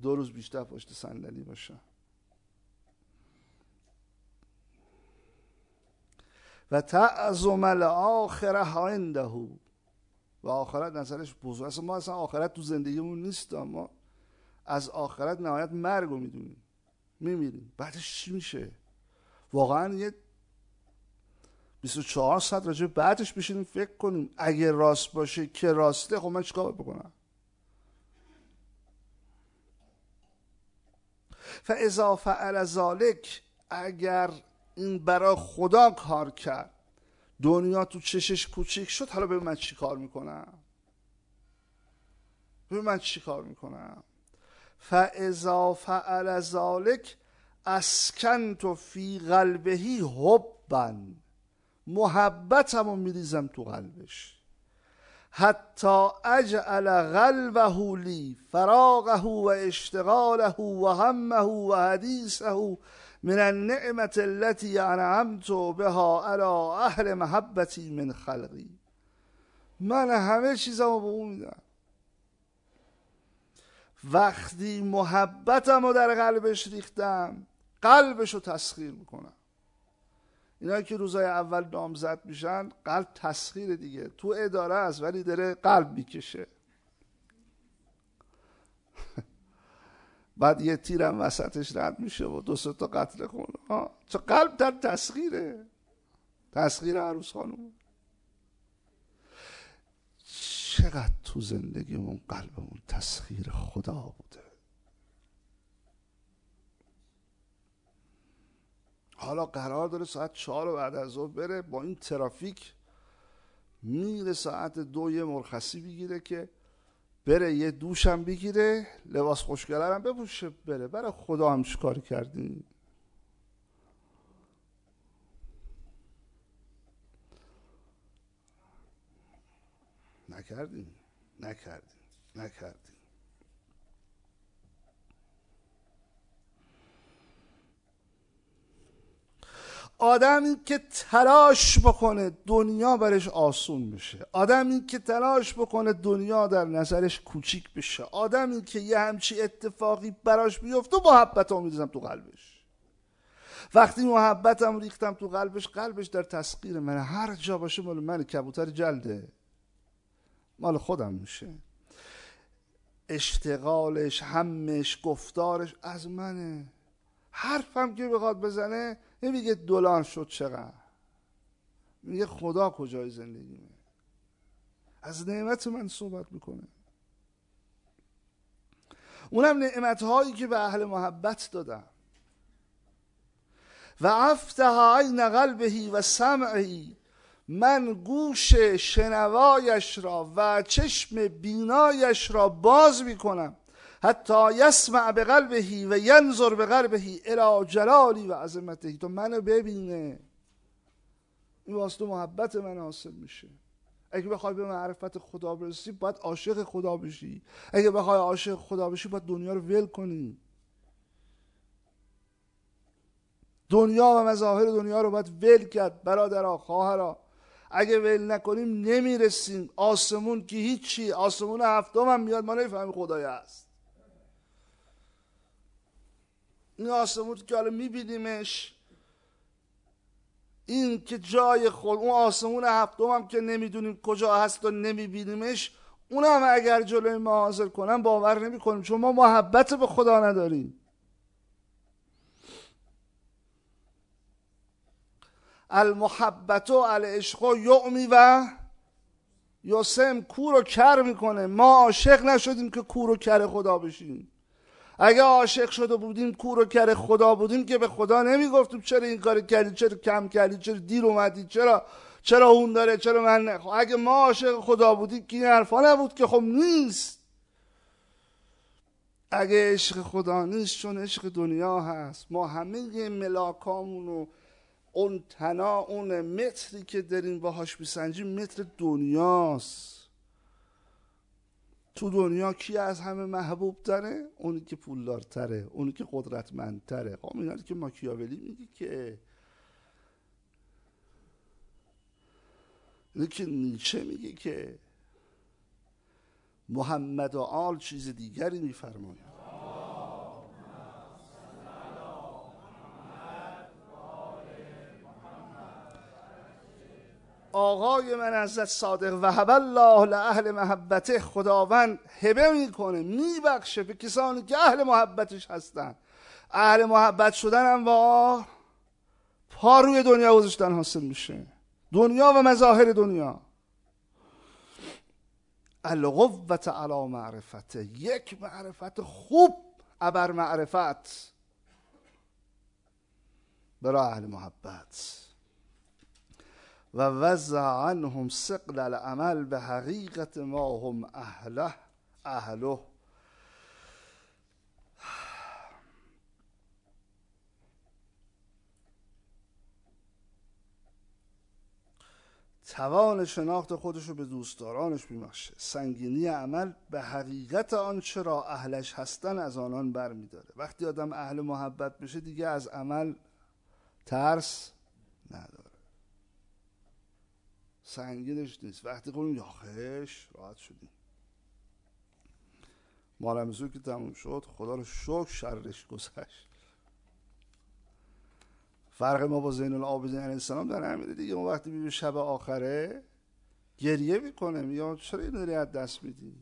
دو روز بیشتر پشت صندلی باشن و تعظم الاخره عنده. و آخرت نظرش بزرگ. اصلا ما اصلا آخرت تو زندگیمون نیست ما از آخرت نهایت مرگ رو می‌دونیم میمیریم. بعدش چی میشه؟ واقعا یه 24 ساعت راجع بعدش بشینیم فکر کنیم اگه راست باشه که راسته خب من چیکار بکنم؟ فاذا فعل ذلك اگر این برای خدا کار کرد. دنیا تو چشش کوچیک شد حالا به من چی کار می‌کنم. به من چی کار می‌کنم. فاذا فعل ذلك اسکنت فی قلبهی حبا. محبتمو میریزم تو قلبش. حتی اجعل قلبه لی فراغه و اشتغاله و همه و حدیثه من النعمة التي انعمت بها على اهل محبتی من خلقی من همه چیزمو به اون میدم وقتی محبتم رو در قلبش ریختم قلبش رو تسخیر می‌کنم. اینا که روزای اول نامزد میشن قلب تسخیر دیگه. تو اداره است ولی داره قلب می‌کشه. بعد یه تیرم وسطش رد میشه و دو تا قتل خونه چه قلب در تسخیره. تسخیر عروس خانم. چقدر تو زندگیمون قلبمون تسخیر خدا بوده؟ حالا قرار داره ساعت چهار بعد از ظهر بره با این ترافیک میره ساعت دو یه مرخصی بگیره که بره یه دوشم بگیره لباس خوشگله هم بپوشه بره. برای خدا هم کاری کردیم نکردیم. نکردیم. نکردیم. آدمی که تلاش بکنه دنیا برش آسون بشه. آدمی که تلاش بکنه دنیا در نظرش کوچیک بشه. آدمی که یه همچی اتفاقی براش بیفته محبت رو میریزم تو قلبش. وقتی محبتم ریختم تو قلبش قلبش در تسخیر من هر جا باشه مال من کبوتر جلده. مال خودم میشه. اشتغالش همش گفتارش از منه. حرفم که بخواد بزنه نمیگه دلار شد چقدر. میگه خدا کجای زندگیمه. از نعمت من صحبت می‌کنه. اونم نعمت هایی که به اهل محبت دادم. و افتح عین قلبهی و سمعی من گوش شنوایش را و چشم بینایش را باز می‌کنم. حتی یسمع به قلبهی و ینظر به قلبهی الى جلالی و عظمتهی تو منو ببینه. این واسه محبت من حاصل میشه. اگه بخوای به معرفت خدا برسی باید عاشق خدا بشی. اگه بخوای عاشق خدا بشی باید دنیا رو ول کنی. دنیا و مظاهر دنیا رو باید ول کرد برادرها خواهرها اگه ول نکنیم نمی‌رسیم. آسمون که هیچی. آسمون هفتم هم میاد ما نفهمیم خدای هست. این آسمون که حالا میبینیمش این که جای خود اون آسمون هفتم هم که نمی‌دونیم کجا هست و نمیبینیمش اون هم اگر جلوی ما حاضر کنن باور نمی کنیم چون ما محبت به خدا نداریم. المحبت و العشق و یعمی و یاسم کور و کر می‌کنه. ما عاشق نشدیم که کور و کر خدا بشیم. اگه عاشق شده بودیم کور و کر خدا بودیم که به خدا نمی‌گفتیم چرا این کار کردی چرا کم کردی چرا دیر اومدی چرا چرا اون داره چرا من نه. خب اگه ما عاشق خدا بودیم که این حرفا نبود که خب نیست. اگه عشق خدا نیست چون عشق دنیا هست. ما همه ملاکامون و اون تنا اون متری که داریم باهاش میسنجیم متر دنیاست. تو دنیا کی از همه محبوب تره؟ اونی که پولدارتره اونی که قدرتمندتره. خب اینا که ماکیاولی میگه که که نیچه میگه که محمد و آل چیز دیگری میفرماید آقای من عزت صادق و الله لأهل محبته خداوند هبه می‌کنه میبخشه به کسانی که اهل محبتش هستن. اهل محبت شدن هم با پا روی دنیا گذاشتن حاصل میشه. دنیا و مظاهر دنیا. القوت علی معرفته. یک معرفت خوب ابر معرفت. برای اهل محبت. و وزع عنهم سقل العمل به حقیقت ما هم اهله اهله. توان شناخت خودش رو به دوستدارانش میبخشه. سنگینی عمل به حقیقت آنچه را اهلش هستن از آنان برمیداره. وقتی آدم اهل محبت بشه دیگه از عمل ترس نداره. سنگینش نیست. وقتی کنیم یاخش راحت شدیم. مارمزو که تموم شد خدا رو شکر شرش گذشت. فرق ما با زین العابدین علیه السلام در همینه دیگه. ما وقتی می‌بینیم شب آخره گریه می‌کنه. یا چرا این داری دست میدی؟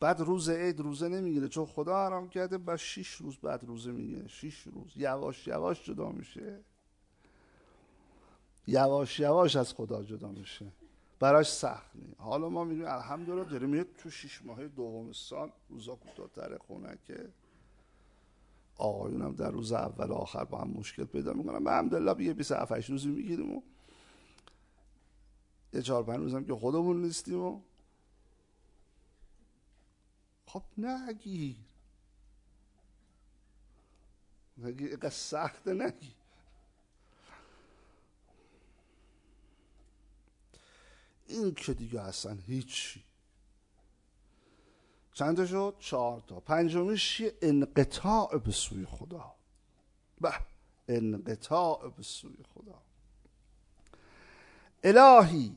بعد روز عید روزه نمی‌گیره. چون خدا حرام کرده بعد شیش روز بعد روزه می‌گیره. شیش روز. یواش یواش جدا میشه. یواش یواش از خدا جدا میشه. براش سخت نیست. حالا ما میگیم الحمدلله داریم میاد تو شش ماه دوم سال روزا کوتاه‌تر خونه که آقایون هم در روز اول آخر با هم مشکل پیدا می‌کنن. به الحمدلله یه 27 روزی می‌گیریم و یه چهار پنج روزم که خودمون نیستیم و خب نگیر. نگیر. اینقدر سخت نگیر. این که دیگه اصلا هیچی. چند تا شد؟ چهار تا. پنجمیش یه انقطاع به سوی خدا. به انقطاع به سوی خدا. الهی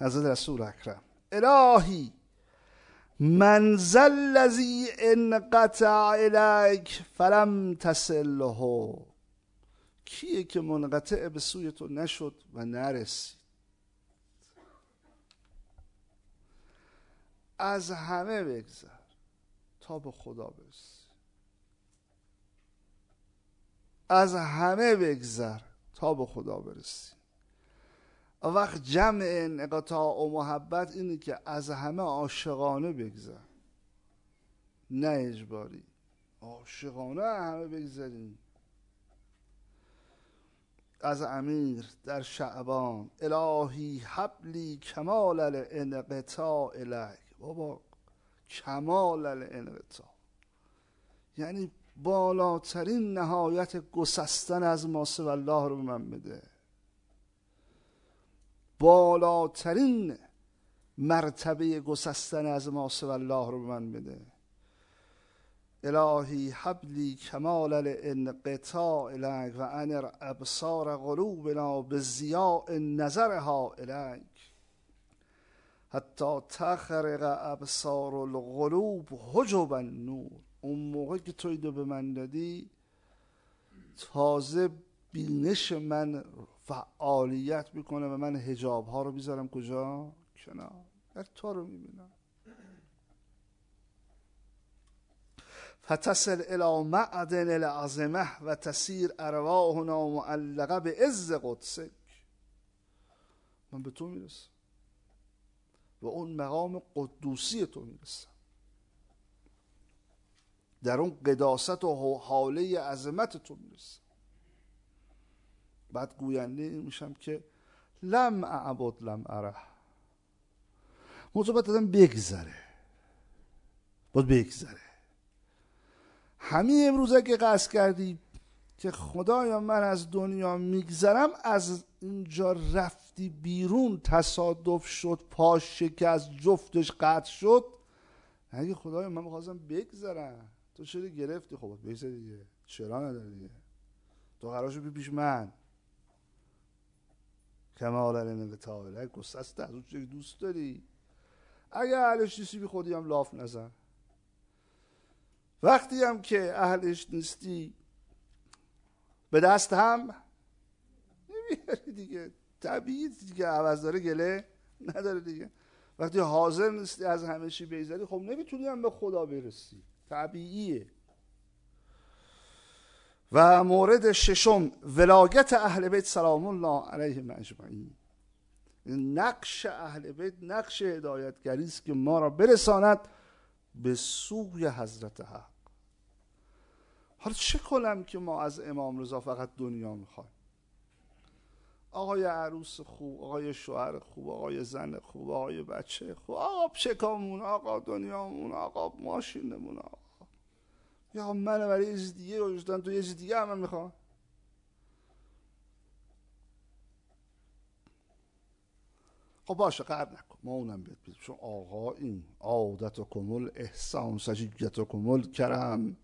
حضرت رسول اکرم الهی منزل الذی انقطع الیک فلم تصله کیه که منقطع به سوی تو نشد و نرسید از همه بگذر تا به خدا برسی. از همه بگذر تا به خدا برسی. وقت جمع انقطاع و محبت اینه که از همه عاشقانه بگذر. نه اجباری. عاشقانه همه بگذریم. از امیر در شعبان الهی حبلی کمال الانقطاع الیک بابا کمال الانقطاع. یعنی بالاترین نهایت گسستن از ماسه الله رو به من بده. بالاترین مرتبه گسستن از ماسه الله رو به من بده. الهی حبلی کمال الانقطاع الیک و انر ابصار قلوبنا به زیاء نظرها الیک. حتی تخرق ابصار القلوب حجب النور. اون موقع که توی دو به من دادی تازه بینش من فعالیت می‌کنه و من هجاب ها رو بیذارم کجا؟ کنار. در تو رو می‌بینم. فتصل الى معدن العظمه و تسیر ارواحنا معلقه به عز قدسک. من به تو می‌رسم. و اون مقام قدوسی تو می‌رسم در اون قداست و حاله عظمت تو می‌رسم بعد گوینده میشم که لم اعبد لم اره موضوع باید بگذره. باید بگذره. همین امروز که قصد کردی که خدایا من از دنیا میگذرم از اینجا رفتی بیرون تصادف شد پاش شکست جفتش قطع شد. اگه خدایا من می‌خواستم بگذرم. تو چرا گرفتی؟ خب بگذر دیگه. چرا نداری دیگه؟ تو قرار شد پیش من. کمال الانقطاع گسست از اون دوست داری؟ اگه اهلش نیستی بی خودی هم لاف نزن. وقتی هم که اهلش نیستی به دست هم نمیاری دیگه. طبیعی دیگه عوض داره گله نداره دیگه. وقتی حاضر نیستی از همه چی بیزاری خب نمی‌تونی هم به خدا برسی. طبیعیه. و مورد ششم ولایت اهل بیت سلام الله علیه اجمعین. نقش اهل بیت نقش هدایتگری است که ما را برساند به سوی حضرت حق. حالا چه کنم که ما از امام رضا فقط دنیا می‌خوایم؟ آقای عروس خوب آقای شوهر خوب آقای زن خوب آقای بچه خوب آقا پشکامون آقا دنیامون آقا ماشینمون آقا. یا من برای یه چیز دیگه وجودن تو یه چیز دیگه هم می‌خوام. خب باشه قرد نکن. ما اونم بیاد چون آقا این عادت و کمول احسان سجیت و کمول کرم.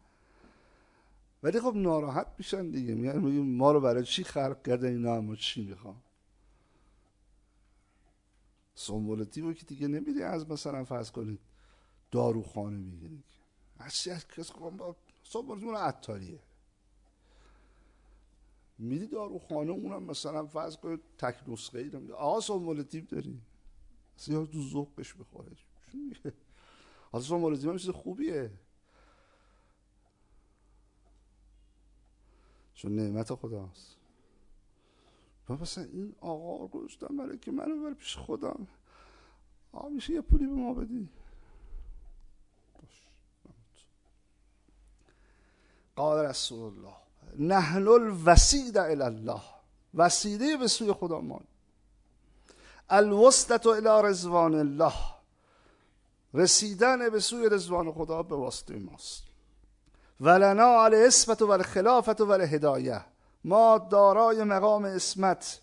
ولی خب ناراحت میشن دیگه. میگن ما رو برای چی خلق کرده اینا؟ اما چی می‌خوام؟ سنبولتی رو که دیگه نمیدی از مثلا فرض کنید داروخانه می‌گیرید هرچی از کس سنبولتی اون عطاریه. میدی داروخانه اونم مثلا فرض کنید تک نسخه ای رو آقا سنبولتی داری؟ سیاه تو ذوقش بخوره. حالا سنبولتی هم چیز خوبیه. چون نعمت خداست. و مثلا این آقا گذاشتم برای که منو بر پیش خودم. آقا میشه یه پولی به ما بدی؟ قال رسول الله نحن الوسیده الی الله. وسیله به سوی خدا ما. الوسطت الى رضوان الله. رسیدن به سوی رضوان خدا به واسطه ماست. ولنا علی اسمت و خلافت و هدایه ما دارای مقام اسمت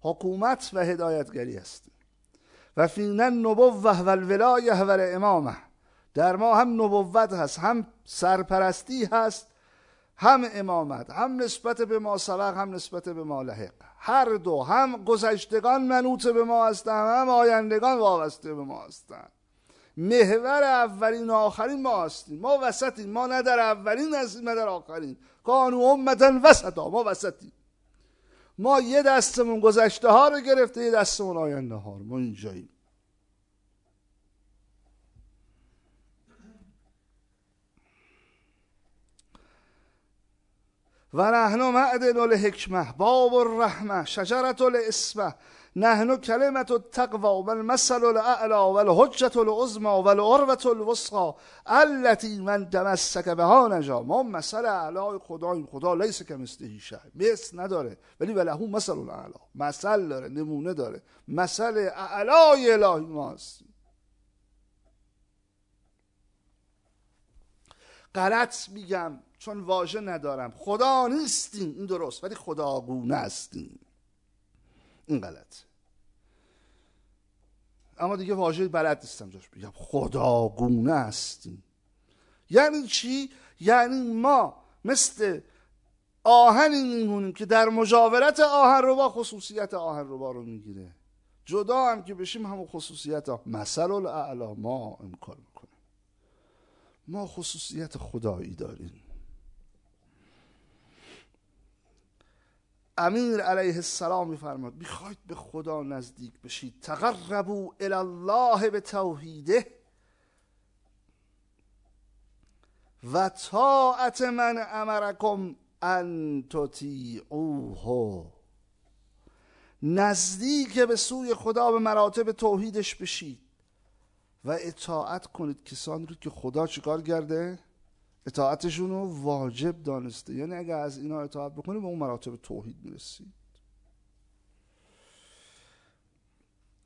حکومت و هدایتگری هستیم. و فینا نبوه و الولایه و امامه در ما هم نبوت هست هم سرپرستی هست هم امامت هم نسبت به ما سبق هم نسبت به ما لحق. هر دو هم گذشتگان منوط به ما هستند هم آیندگان وابسته به ما هستند. محور اولین و آخرین ما هستیم ما وسطیم ما نه در اولین هستیم نه در آخرین. کانو امتا وسطا ما وسطیم. ما یه دستمون گذشته ها رو گرفته یه دستمون آینده ها رو. ما اینجاییم. و نحن معدن الحکمه باب الرحمه شجرت الاسمه نحن التقوى و المثل الاعلا و الحجت العظمى و العروة الوسقى التي من تمسک بها نجا. ما مثل اعلای خداییم خدا لیس که مثل مثل نداره. ولی ولهو مثل الاعلا مثل داره. نمونه داره. مثل اعلای الهی ما هستیم. غلط میگم. چون واژه ندارم. خدا نیستیم. این درست. ولی خداگونه هستیم. این غلط اما دیگه واژه بلد نیستم جاش بگم. خداگونه هستیم. یعنی چی؟ یعنی ما مثل آهنی میمونیم که در مجاورت آهن با خصوصیت آهن با رو می‌گیره. جدا هم که بشیم همون خصوصیت ها. مثل الاعلا ما امکان می‌کنیم ما خصوصیت خدایی داریم. امیر علیه السلام میفرماد می‌خواید به خدا نزدیک بشید. تقربوا الی الله به توحیده و طاعت من امرکم ان تطیعوه. نزدیک به سوی خدا به مراتب توحیدش بشید و اطاعت کنید. کسانی رو که خدا چیکار کرده؟ اطاعتشون رو واجب دانسته. یعنی اگر از اینا اطاعت بکنید به اون مراتب توحید می‌رسید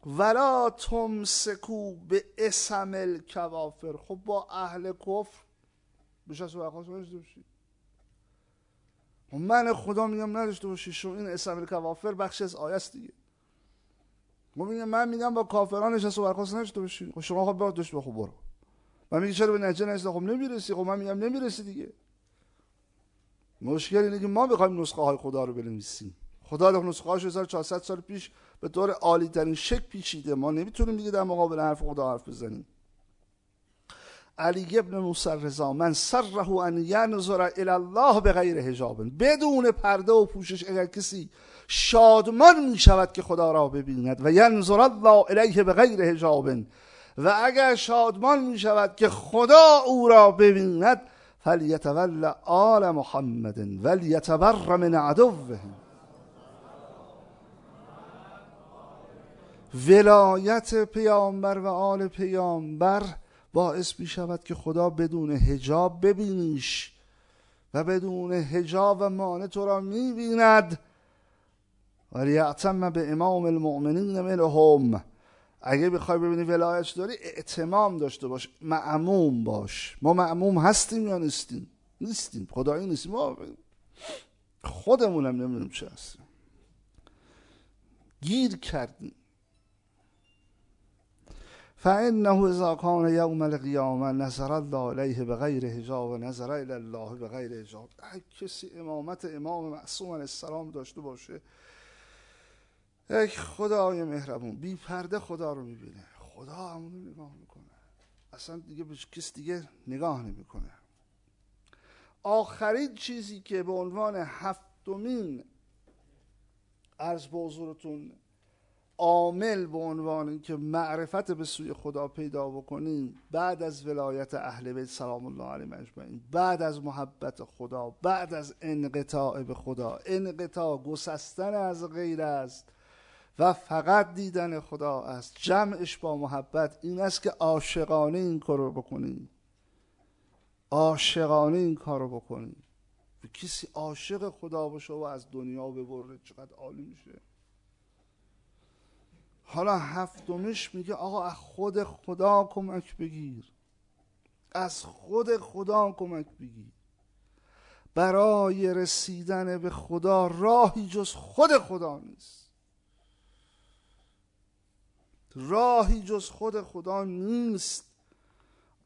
ولا تمسکو به اسم الکوافر خب با اهل کفر بشه و نداشته باشید خب من خدا میگم نداشته باشید شما این اسم الکوافر بخش از آیست دیگه. ما میگم من میگم با کافران نشست و برخواست نداشته باشید خب شما خب باید داشت بخو برو. من میگه چرا به نتیجه نرسید خب نمی‌رسی. خب من میگم نمی‌رسی دیگه. مشکل اینه که ما بخوایم نسخه های خدا رو بنویسیم. خدا در نسخه هاش 1400 سال پیش به طور عالی ترین شکل پیچیده. ما نمی‌تونیم دیگه در مقابل حرف خدا حرف بزنیم. علی ابن موسی رضا من سره ان ینظر الی الله به غیر حجاب. بدون پرده و پوشش اگر کسی شادمان می شود که خدا را ببیند. و ینظر الله الیه به غیر حجاب. و اگر شادمان می شود که خدا او را ببیند فلیتول آل محمد ولیتبر من عدوه. ولایت پیامبر و آل پیامبر باعث می شود که خدا بدون هجاب ببینیش و بدون هجاب و مانع تو را می بیند ولیعتم به امام المؤمنین منهم. اگه بخوای ببینی ولایت داری اعتمام داشته باش معموم باش. ما معموم هستیم یا نیستیم؟ نیستیم خدایی نیستیم. ما خودمونم نمی‌دونیم چه هستیم. گیر کردیم. فانه اذا کان یوم القیامه نظر الله علیه به غیر حجاب و نظر الی الله به غیر حجاب کسی امامت امام معصوم علیه السلام داشته باشه ای خدای مهربون بی پرده خدا رو می‌بینه. خدا همونو نگاه می‌کنه. اصلا دیگه به کس دیگه نگاه نمی‌کنه. آخرین چیزی که به عنوان هفتمین عرض به حضورتون عامل به عنوان که معرفت به سوی خدا پیدا بکنیم بعد از ولایت اهل بیت سلام الله علیهم اجمعین بعد از محبت خدا بعد از انقطاع به خدا. انقطاع گسستن از غیر است. و فقط دیدن خدا است. جمعش با محبت این است که عاشقانه این کار رو بکنی. عاشقانه این کار رو بکنی. کسی عاشق خدا باشه و از دنیا ببره چقدر عالی میشه. حالا هفتمش میگه آقا از خود خدا کمک بگیر. از خود خدا کمک بگیر. برای رسیدن به خدا راهی جز خود خدا نیست. راهی جز خود خدا نیست.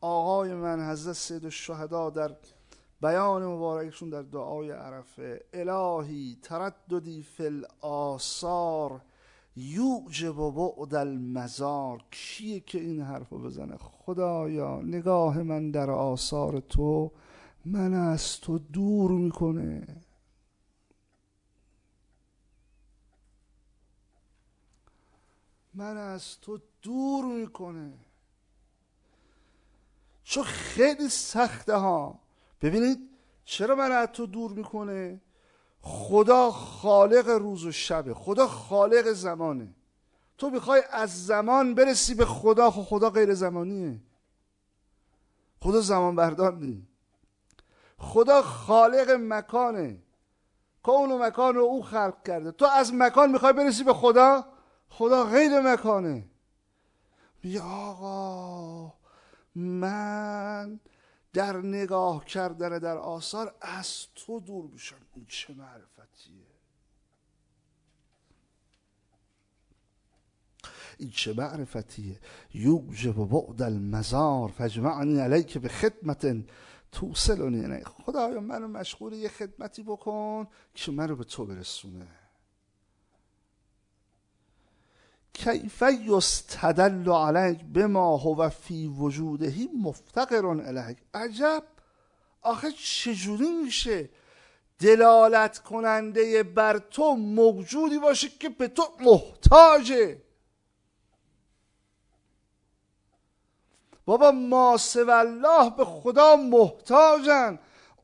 آقای من حضرت سید الشهدا در بیان مبارکشون در دعای عرفه الهی ترددی فی آثار یوجب بعد المزار. کیه که این حرف رو بزنه؟ خدایا نگاه من در آثار تو من از تو دور می‌کنه. من از تو دور می‌کنه. چون خیلی سخته ها. ببینید چرا من از تو دور می‌کنه؟ خدا خالق روز و شبه. خدا خالق زمانه. تو می‌خوای از زمان برسی به خدا خب خدا غیر زمانیه. خدا زمان بردار نی. خدا خالق مکانه. کون و مکان رو او خلق کرده. تو از مکان می‌خوای برسی به خدا؟ خدا غیر مکانه. بیا آقا من در نگاه کردن در آثار از تو دور میشم. این چه معرفتیه؟ این چه معرفتیه؟ یوجب بعد المزار فجمعنی علیک به خدمت توصلونی خدایا منو مشغول یه خدمتی بکن که منو به تو برسونه. کیف یستدل علیک بما هو فی وجودهی مفتقر الیک عجب. آخه چجوری میشه دلالت کننده بر تو موجودی باشه که به تو محتاجه؟ بابا ما الله به خدا محتاجن.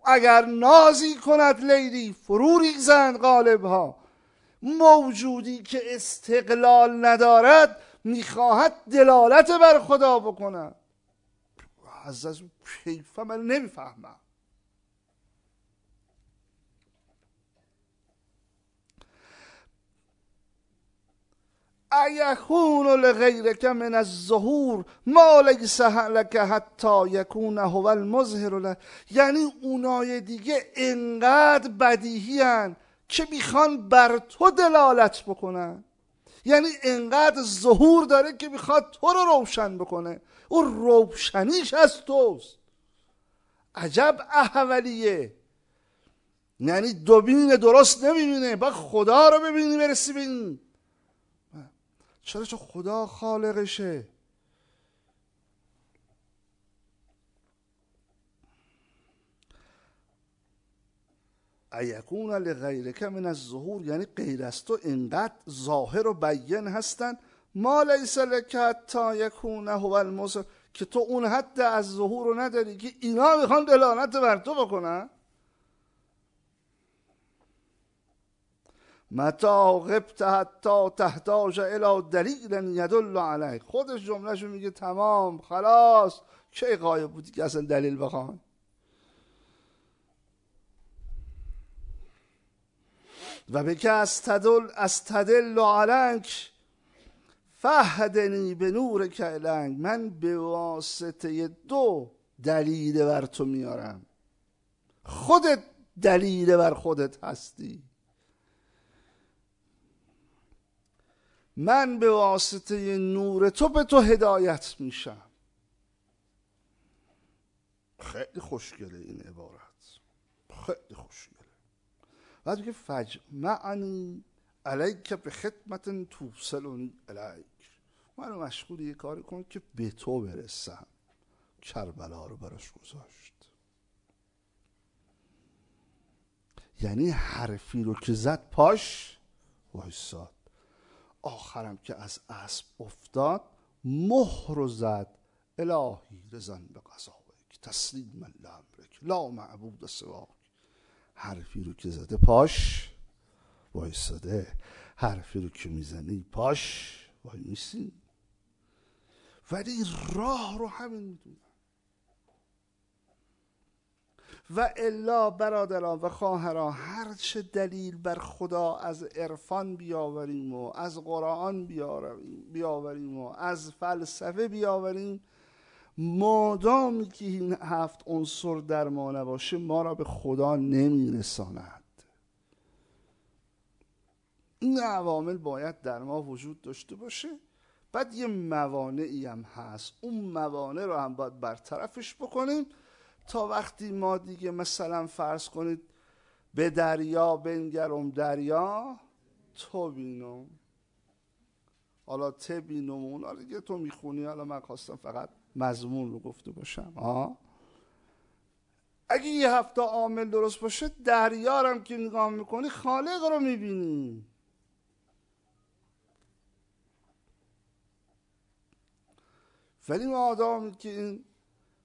اگر نازی کند لیلی فرو ریزند غالب ها موجودی که استقلال ندارد می‌خواهد دلالت بر خدا بکند. از از کیفه من نمی‌فهمم. ایکون لغیرک من الظهور ما لیس لک حتی یکون هو المظهر یعنی اونای دیگه انقدر بدیهی هن. که می‌خوان بر تو دلالت بکنن؟ یعنی انقدر ظهور داره که می‌خواد تو رو روشن بکنه. او روشنیش از توست. عجب احولیه. یعنی دوبین درست نمی‌بینه. با خدا رو ببینی برسی ببینی. چرا؟ چون خدا خالقشه. ایکون لغیرک من از ظهور یعنی غیر از تو اینقدر ظاهر و بیان هستن. ما لیس لک حتی یکون هو المظهر که تو اون حد از ظهور رو نداری که اینا می‌خوان دلالت بر تو بکنن. متا غبت حتی تحتاج الى دلیل یدل علیک. خودش جملهشو میگه تمام خلاص. چه قایب بودی که اصلا دلیل بخوان؟ و به که از تدل از تدل علنک فهدنی به نور کلنگ من به واسطه دو دلیل بر تو میارم. خودت دلیل بر خودت هستی. من به واسطه نور تو به تو هدایت میشم. خیلی خوشگله این عبارت. خیلی خوشگله. بعد میگه فج معنی علیک به خدمت توسلونی علیک. منو مشغول یه کاری کن که به تو برسم. کربلا رو براش گذاشت. یعنی حرفی رو که زد پاش وایساد. آخرم که از اسب افتاد مهر رو زد. الهی رزن به که تسلیم لامرک. لا معبود سواک. حرفی رو که زده پاش وایساده. حرفی رو که می‌زنی پاش وای نیستی ولی راه رو همین می‌دونن و الا برادران و خواهران هر چه دلیل بر خدا از عرفان بیاوریم و از قرآن بیاوریم و از فلسفه بیاوریم مادامی که این هفت عنصر در ما نباشه ما را به خدا نمیرساند. این عوامل باید در ما وجود داشته باشه. بعد یه موانعی هم هست. اون موانع رو هم باید برطرفش بکنیم. تا وقتی ما دیگه مثلا فرض کنید به دریا بنگرم دریا تو بینم. حالا ته بینم اون دیگه تو می‌خونی. حالا من خواستم فقط مضمون رو گفته باشم آه؟ اگه یه هفته عامل درست باشه دریارم که نگاه می‌کنی خالق رو می‌بینی. ولی ما آدمی که این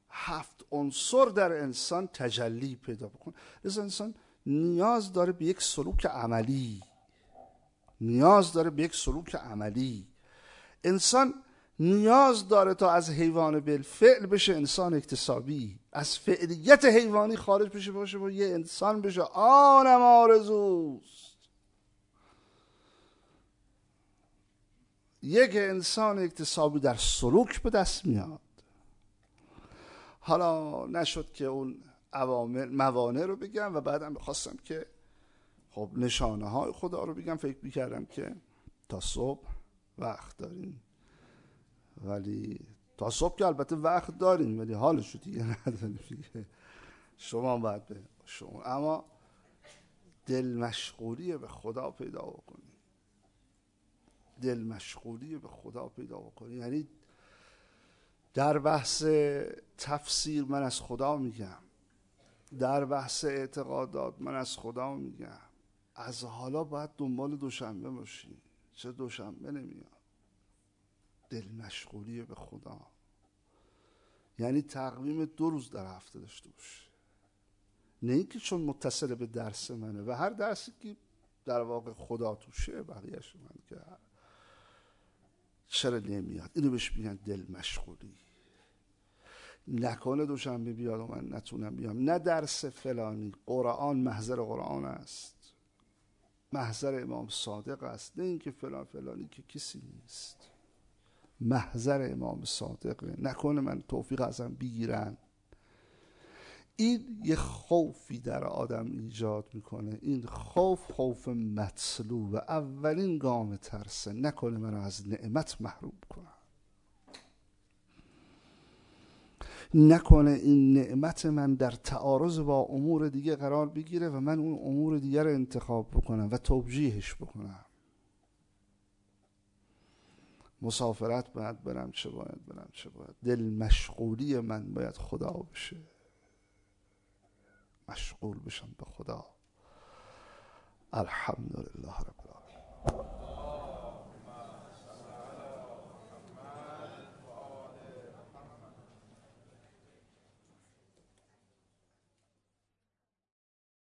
هفت عنصر در انسان تجلی پیدا بکنه. از انسان نیاز داره به یک سلوک عملی. نیاز داره به یک سلوک عملی. انسان نیاز داره تا از حیوان بالفعل بشه انسان اکتسابی. از فعلیت حیوانی خارج بشه باشه با یه انسان بشه. آنم آرزوست. یک انسان اکتسابی در سلوک به دست میاد. حالا نشد که اون عوامل موانع رو بگم و بعدم بخواستم که خب نشانه های خدا رو بگم. فکر می‌کردم که تا صبح وقت داریم. ولی تا صبح که البته وقت داریم ولی حالش رو دیگه نداریم دیگه. شما باید به شما اما دل مشغولی به خدا پیدا بکنی. دل مشغولی به خدا پیدا بکنی. یعنی در بحث تفسیر من از خدا میگم. در بحث اعتقادات من از خدا میگم. از حالا باید دنبال دوشنبه باشی. چه دوشنبه نمیاد. دل مشغولی به خدا. یعنی تقویم دو روز در هفته داشته باشه. نه اینکه چون متصل به درس منه و هر درسی که در واقع خدا توشه بقیهش من که چرا نمیاد؟ اینو بهش میگن دل مشغولی نکنه دوشنبه بیاد و من نتونم بیام. نه درس فلانی. قرآن محضر قرآن است. محضر امام صادق است. نه اینکه فلان فلانی که کسی نیست. محضر امام صادقه نکنه من توفیق ازم بگیرن. این یه خوفی در آدم ایجاد می‌کنه. این خوف خوف مطلوب اولین گام ترسه. نکنه منو از نعمت محروم کنم نکنه این نعمت من در تعارض با امور دیگه قرار بگیره و من اون امور دیگه رو انتخاب بکنم و توجیهش بکنم. مسافرت باید برم چه باید برم چه باید. دل مشغولی من باید خدا بشه. مشغول بشم به خدا. الحمدلله رب العالمین.